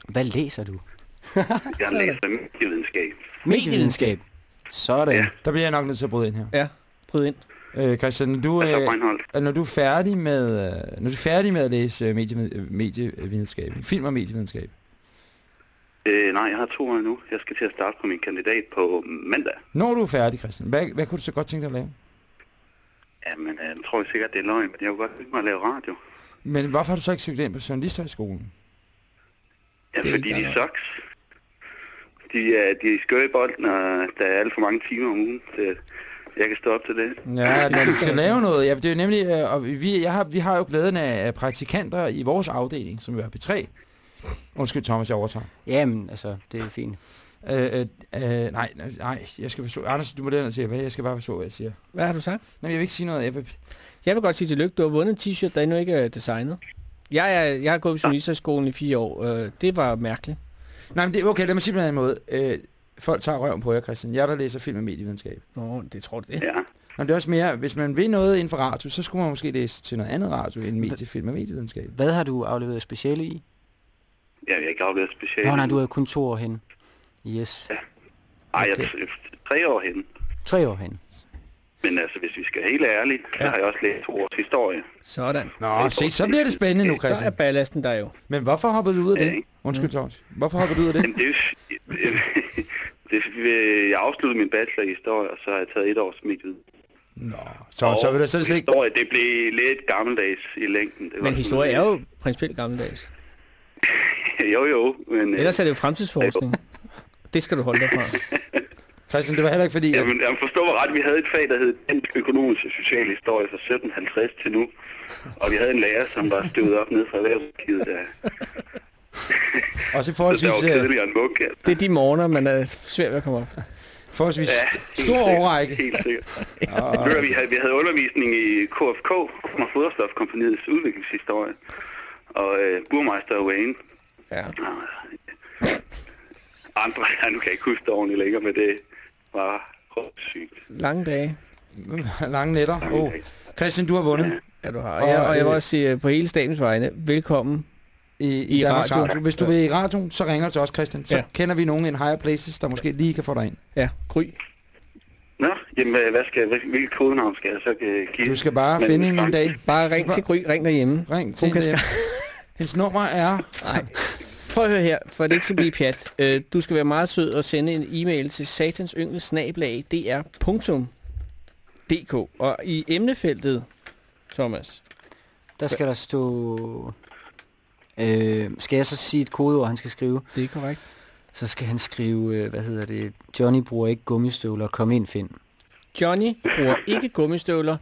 Hvad læser du? Jeg læser medievidenskab. Medievidenskab. Sådan. Ja. der bliver jeg nok nødt til at bryde ind her. Ja, bryd ind. Øh, Christian, når du, Altså, øh, når du er færdig med, øh, når du er færdig med at læse øh, medie, medievidenskab, film og medievidenskab, Øh, nej, jeg har to år endnu. Jeg skal til at starte på min kandidat på mandag. når du er færdig, Christian, hvad, hvad kunne du så godt tænke dig at lave? Jamen, øh, jeg tror sikkert, det er løgn, men jeg kunne godt tænke mig at lave radio. Men hvorfor har du så ikke søgt ind på Journalisthøjskolen? Ja, Det fordi de sucks. De er, de er skøre i bolden, og der er alt for mange timer om ugen. Så jeg kan stå op til det. Ja, når du skal lave noget. Ja, det er jo nemlig, øh, og vi, jeg har, vi har jo glæden af af praktikanter i vores afdeling, som jo er P3. Undskyld, Thomas, jeg overtager. Jamen, altså, det er fint. Øh, øh, øh, nej, nej, jeg skal forstå. Anders, du må det sige, hvad jeg skal bare forstå, hvad jeg siger. Hvad har du sagt? Nej, jeg vil ikke sige noget. Jeg vil, Jeg vil godt sige tillykke. Du har vundet en t-shirt, der endnu ikke er designet. Jeg, er, jeg har gået på journalisterskolen i fire år. Øh, det var mærkeligt. Nej, men det er okay, lad mig sige på en anden måde. Øh, folk tager røven på jer, Christian. Jeg, der læser film og medievidenskab. Nå, det tror du det. Ja. Men det er også mere, hvis man vil noget inden for radio, så skulle man måske læse til noget andet radio end mediefilm og medievidenskab. Hvad har du afleveret speciale i? Ja, jeg er ikke afleveret specielt. Nå, nej, du er kun to år hen. Yes. Ej, jeg Okay. er tre år henne. Tre år hen. Men altså, hvis vi skal helt ærlige, så Ja. har jeg også læst to års historie. Sådan. Nå, se, så bliver det spændende nu, Så er Christian. ballasten der jo. Men hvorfor hoppede du ud af Ja, det? ikke? Undskyld, Thomas. Hvorfor hoppede du ud af det? Men det er jo... det, jeg afsluttede min bachelor i historie, og så har jeg taget et års medie. Nå, så, så vil det så det slet ikke... Historie, det blev lidt gammeldags i længden. Det var Men historie er jo principielt gammeldags. jo, jo, men... øh, Ellers er det jo fremtidsforskning. Det skal du holde dig fra. Christian, det var heller ikke fordi... At... Jamen, jeg forstår mig ret. Vi havde et fag, der hed Dansk Økonomisk og Social Historie fra 1750 til nu. Og vi havde en lærer, som var støvet op ned fra erhvervsarkivet. Der. Også i Så forholdsvis, det var øh, end munk. Altså. Det er de morgener, man er svært ved at komme op. forholdsvis Ja, stor overrække. Helt sikkert. Ved du, vi, havde, vi havde undervisning i KFK, Kummer Foderstofkompaniets udviklingshistorie. Og øh, burmeister Wayne. Ja. Andre, ja, nu kan jeg ikke huske det ordentligt længere, men det var sygt. Lange dage. Lange nætter. Oh. Christian, du har vundet Ja, du har. Og, jeg, og jeg vil øh, også sige øh, på hele statens vegne, velkommen. i, i, I radio. radio. Hvis du vil i radioen, så ringer du til os, Christian. Så Ja. kender vi nogen in higher places, der måske lige kan få dig ind. Ja, Gry. Nå, jamen, øh, hvad skal, hvilket kodenavn skal jeg så give? Du skal bare Men- finde en dag. Bare ring til Gry, ring derhjemme. Ring til Hun kan Hendes nummer er... Nej. Prøv at høre her, for det ikke skal blive pjat. Øh, du skal være meget sød og sende en e-mail til satansyngelsnablag.dr.dk Og i emnefeltet, Thomas, Der skal der stå... Øh, skal jeg så sige et kodeord, han skal skrive? det er korrekt. Så skal han skrive, øh, hvad hedder det, Johnny bruger ikke gummistøvler, kom ind, Finn. Johnny bruger ikke gummistøvler.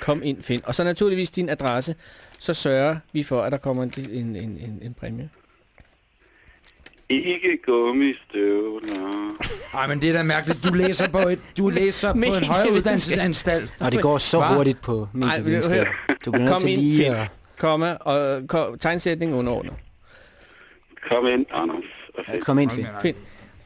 Kom ind, find. Og så naturligvis din adresse. Så sørger vi for, at der kommer en, en, en, en, en præmie. Ikke gummistøvler. Ej, men det er da mærkeligt. Du læser på, et, du læser på en højere uddannelsesanstalt. Og det går så Hva? hurtigt på medievidenskab. Du bliver nødt Kom til ind, lige at... Komma og kom, tegnsætning underordnet. Kom ind, Anders. Ja, kom ind, Finn. Find.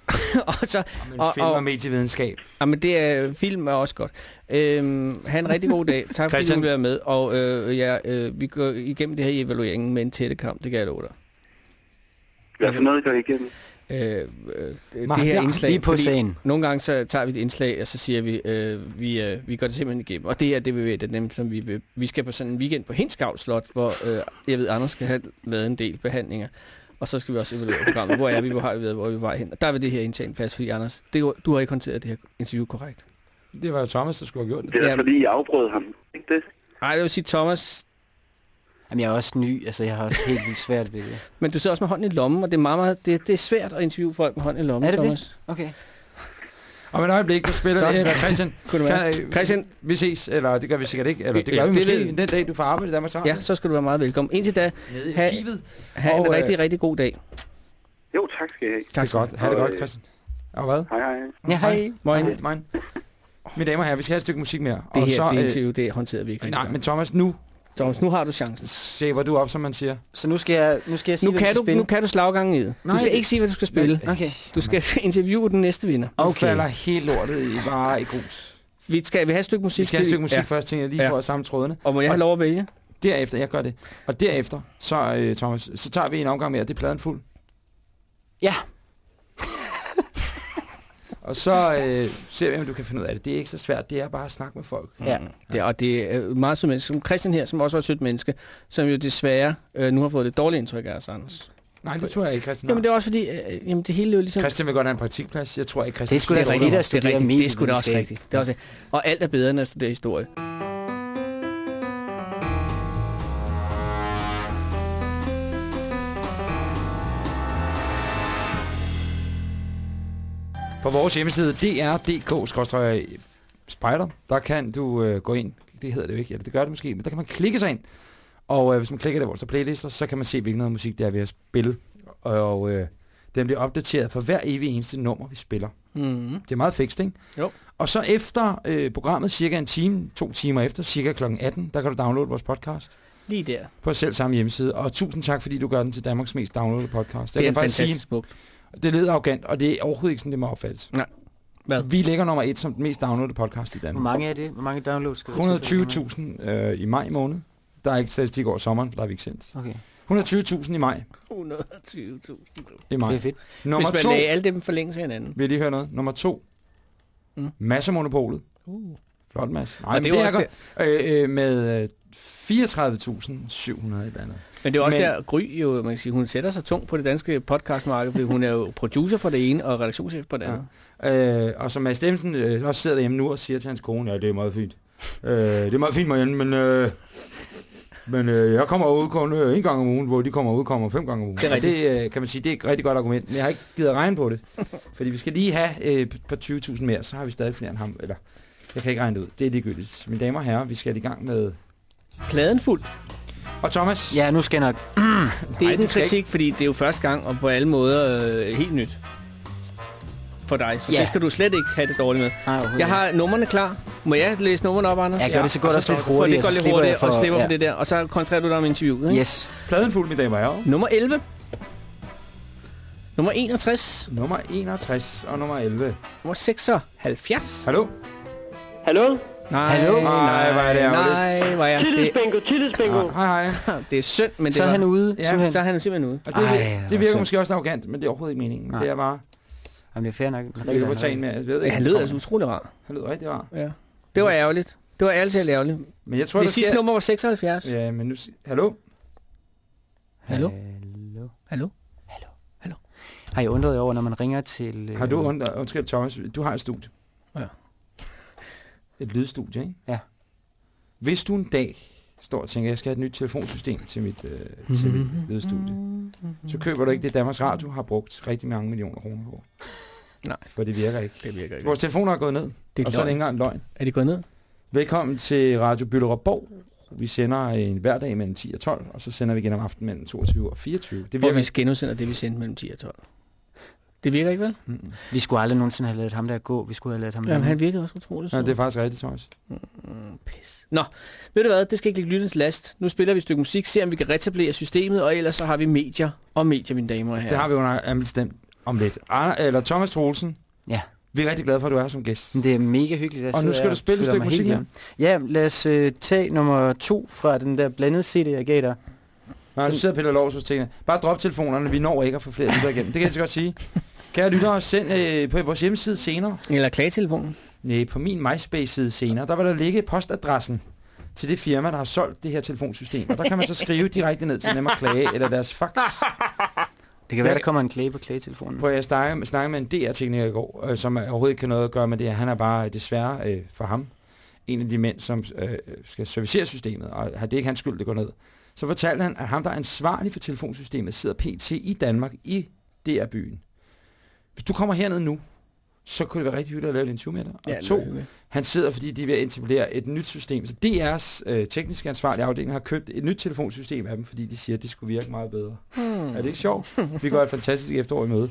og så, og, film og medievidenskab. Jamen, det er, film er også godt. Øhm, ha' en rigtig god dag. Tak fordi du vil være med. Og øh, ja, øh, vi går igennem det her i evalueringen med en tætte kamp, det kan jeg love dig. Hvad for noget I igennem? Øh, øh, det her ja, indslag, lige på fordi sagen. nogle gange så tager vi et indslag, og så siger vi, øh, vi, øh, vi går det simpelthen igennem. Og det her, det vil vi, det er dem, som vi vil. Vi skal på sådan en weekend på Hinskavl Slot, hvor øh, jeg ved, Anders skal have lavet en del behandlinger. Og så skal vi også evaluere programmet. Hvor er vi? Hvor har vi været? Hvor er vi vej hen? Og der vil det her indtage en plads, fordi Anders, det, du har ikke håndteret det her interview korrekt. Det var jo Thomas, der skulle have gjort det. Det er fordi, I afbrød ham. Ikke det? Nej, det vil sige, Thomas, Jamen, jeg er også ny, altså jeg har også helt vildt svært ved det. men du sidder også med hånden i lommen, og det er meget, meget det, det er svært at interviewe folk med hånden i lommen, Er det det? Thomas. Okay. Om et øjeblik, der spiller Så. det, Christian. Kunne det være? Kan, Christian. Vi ses, eller det gør vi sikkert ikke. Eller det gør Ja, vi det måske ved- den dag, du får arbejde i Danmarks Radio. Ja, så skal du være meget velkommen. Indtil da, Nede i ha, arkivet. ha en øh, rigtig, rigtig god dag. Jo, tak skal I have. Tak så godt. Ha' det Og, godt, øh, Christian. Og hvad? Hej, hej. Ja, hej. Moin. Moin. Mine damer og herrer, vi skal have et stykke musik mere. Det og her, så, det øh, interview, det håndterer vi ikke. Nej, men Thomas, nu Thomas, nu har du chancen. shaper du op, som man siger. Så nu skal jeg, nu skal jeg sige, Nu hvad kan, du, spille. nu kan du slaggangen i det. Du skal ikke sige, hvad du skal spille. Okay. Du skal interviewe den næste vinder. Du Okay. falder helt lortet i bare i grus. Vi skal vi have et stykke musik. Vi skal have et stykke musik ja. først, tænker jeg, lige Ja. for at samle trådene. Og må jeg have lov at vælge? Derefter, jeg gør det. Og derefter, så øh, Thomas, så tager vi en omgang mere. Det er pladen fuld. Ja. Og så øh, ser vi, om du kan finde ud af det. Det er ikke så svært. Det er bare at snakke med folk. Ja. ja, og det er øh, meget sødt menneske. Som Christian her, som også var et sødt menneske, som jo desværre øh, nu har fået det dårlige indtryk af os, Anders. Nej, det tror jeg ikke, Christian. Jamen det er også fordi, øh, jamen det hele er jo ligesom... Christian vil godt have en praktikplads. Jeg tror ikke, Christian... Det er sgu da rigtigt at studere det er er sgu da også rigtigt. Det er også, og alt er bedre end at studere historie. På vores hjemmeside dr.dk-spejder, der kan du øh, gå ind. Det hedder det jo ikke, eller det gør det måske, men der kan man klikke sig ind. Og øh, hvis man klikker der, hvor der playlister, så kan man se, hvilken noget musik det er ved at spille. Og øh, den bliver opdateret for hver evig eneste nummer, vi spiller. Mm. Det er meget fikst, ikke? Jo. Og så efter øh, programmet, cirka en time, to timer efter, cirka kl. 18, der kan du downloade vores podcast Lige der. på selv samme hjemmeside. Og tusind tak, fordi du gør den til Danmarks mest downloadede podcast. Det er Jeg en kan faktisk fantastisk sige, smuk. Det lyder arrogant, og det er overhovedet ikke sådan, det må opfattes. Nej. Hvad? Vi ligger nummer et som den mest downloadede podcast i Hvor Danmark. mange er det? Hvor mange downloads skal der til? 120.000 øh, i maj måned. Der er ikke statistik over sommeren, for der har vi ikke sendt. Okay. 120.000 i maj. 120.000. I maj. Det er fedt. Nummer Hvis to, man lagde alle dem forlænge til hinanden. vil jeg lige høre noget? Nummer to. Mm. Massemonopolet. Uh. Flot, Mads. Nej, Og men det det, er er også godt. Øh, øh, med øh, 34.700 et eller andet. Men det er også Men- der, Gry jo, man kan sige, hun sætter sig tungt på det danske podcastmarked, fordi hun er jo producer for det ene og redaktionschef på det andet. Øh, og som Mads Stemsen øh, også sidder derhjemme nu og siger til hans kone, ja, det er meget fint. øh, det er meget fint, Marianne, men, øh, men øh, jeg kommer ud kun øh, en gang om ugen, hvor de kommer ud kommer fem gange om ugen. Det er det øh, kan man sige, det er et rigtig godt argument, men jeg har ikke givet at regne på det. fordi vi skal lige have øh, et par 20.000 mere, så har vi stadig flere end ham. Eller, jeg kan ikke regne det ud. Det er ligegyldigt. Mine damer og herrer, vi skal i gang med... Pladen fuld. Og Thomas, Ja, nu skal jeg nok... Det er Nej, ikke en kritik, fordi det er jo første gang, og på alle måder øh, helt nyt for dig. Så Ja. det skal du slet ikke have det dårligt med. Nej, Jeg har numrene klar. Må jeg læse numrene op, Anders? Jeg gør det, så går og det også lidt for det går lidt slipper jeg hurtigt, og for- slipper ja. ja. det der. Og så koncentrerer du dig om interviewet, ikke? Yes. pladen fuld, mine damer og herrer. Nummer 11. Nummer 61. Nummer 61 og nummer 11. Nummer 76. Hallo? Hallo? Nej, Hallo? Nej, hvor er det ærgerligt. Nej, hvor er det. Tillidsbingo, tillidsbingo. Hej, hej. Det er synd, men det Så er var, han ude, Ja, simpelthen. Så er han simpelthen ude. Og det, Ej, det virker måske også arrogant, men det er overhovedet ikke meningen. Nej. Det er bare... Jamen, det er fair nok. Jeg kan tage en med. Jeg ved Ja, ikke, han om lød det altså utrolig rar. Han lød rigtig rar. Ja. Det var ærgerligt. Det var ærligt talt ærgerligt. Men jeg tror, Det sidste sker... nummer var 76. Ja, men nu... si- Hallo? Hallo? Hallo? Hallo? Har I undret over, når man ringer til... øh, Har du under... Undskyld, Thomas. Du har et studie. Ja. Et lydstudie, ikke? Ja. Hvis du en dag står og tænker, jeg skal have et nyt telefonsystem til mit, øh, til mit lydstudie. så køber du ikke det, Danmarks Radio har brugt rigtig mange millioner kroner på. Nej. For det virker ikke. Det virker ikke. Vores telefoner er gået ned, Det er og så er det ikke engang en løgn. Er de gået ned? Velkommen til Radio Byllerupborg. Vi sender en hverdag mellem 10 og 12, og så sender vi igen om aftenen mellem 22 og 24. Det virker Hvor vi genudsender det, vi sendte mellem 10 og 12. Det virker ikke, vel? Mm. Vi skulle aldrig nogensinde have lavet ham der gå. Vi skulle have lavet ham Jamen, der. han virkede også utroligt Ja, sød. det er faktisk rigtigt, Thomas. Mm, pis. Nå, ved du hvad, det skal ikke ligge lyttens last. Nu spiller vi et stykke musik, ser om vi kan retablere systemet, og ellers så har vi medier og medier, mine damer og herrer. Det har vi under Amel stemt om lidt. Arne, eller Thomas Troelsen. Ja. Vi er rigtig glade for, at du er som gæst. Det er mega hyggeligt. at Og nu skal du spille et stykke musik hjemme. Ja, lad os øh, tage nummer to fra den der blandede CD, jeg gav dig. Nej, du sidder Peter Lovs hos tingene. Bare drop telefonerne, vi når ikke at få flere lyttere igennem. Det kan jeg så godt sige. Kære lyttere, send øh, på vores hjemmeside senere. Eller klagetelefonen. Nej, på min MySpace-side senere, der vil der ligge postadressen til det firma, der har solgt det her telefonsystem. Og der kan man så skrive direkte ned til Nem at klage, eller deres fax. Det kan være, der kommer en klage på klagetelefonen. På jeg snakkede, snakkede med en DR-tekniker i går, øh, som overhovedet ikke har noget at gøre med det. Han er bare øh, desværre øh, for ham en af de mænd, som øh, skal servicere systemet, og har det er ikke hans skyld, det går ned. Så fortalte han, at ham, der er ansvarlig for telefonsystemet, sidder pt. i Danmark i DR-byen. Hvis du kommer herned nu, så kunne det være rigtig hyggeligt at lave et interview med dig. Og Ja, to, hyggeligt. han sidder, fordi de er ved at etablere et nyt system. Så DR's øh, tekniske ansvarlige afdeling har købt et nyt telefonsystem af dem, fordi de siger, at det skulle virke meget bedre. Hmm. Er det ikke sjovt? Vi går et fantastisk efterår i møde.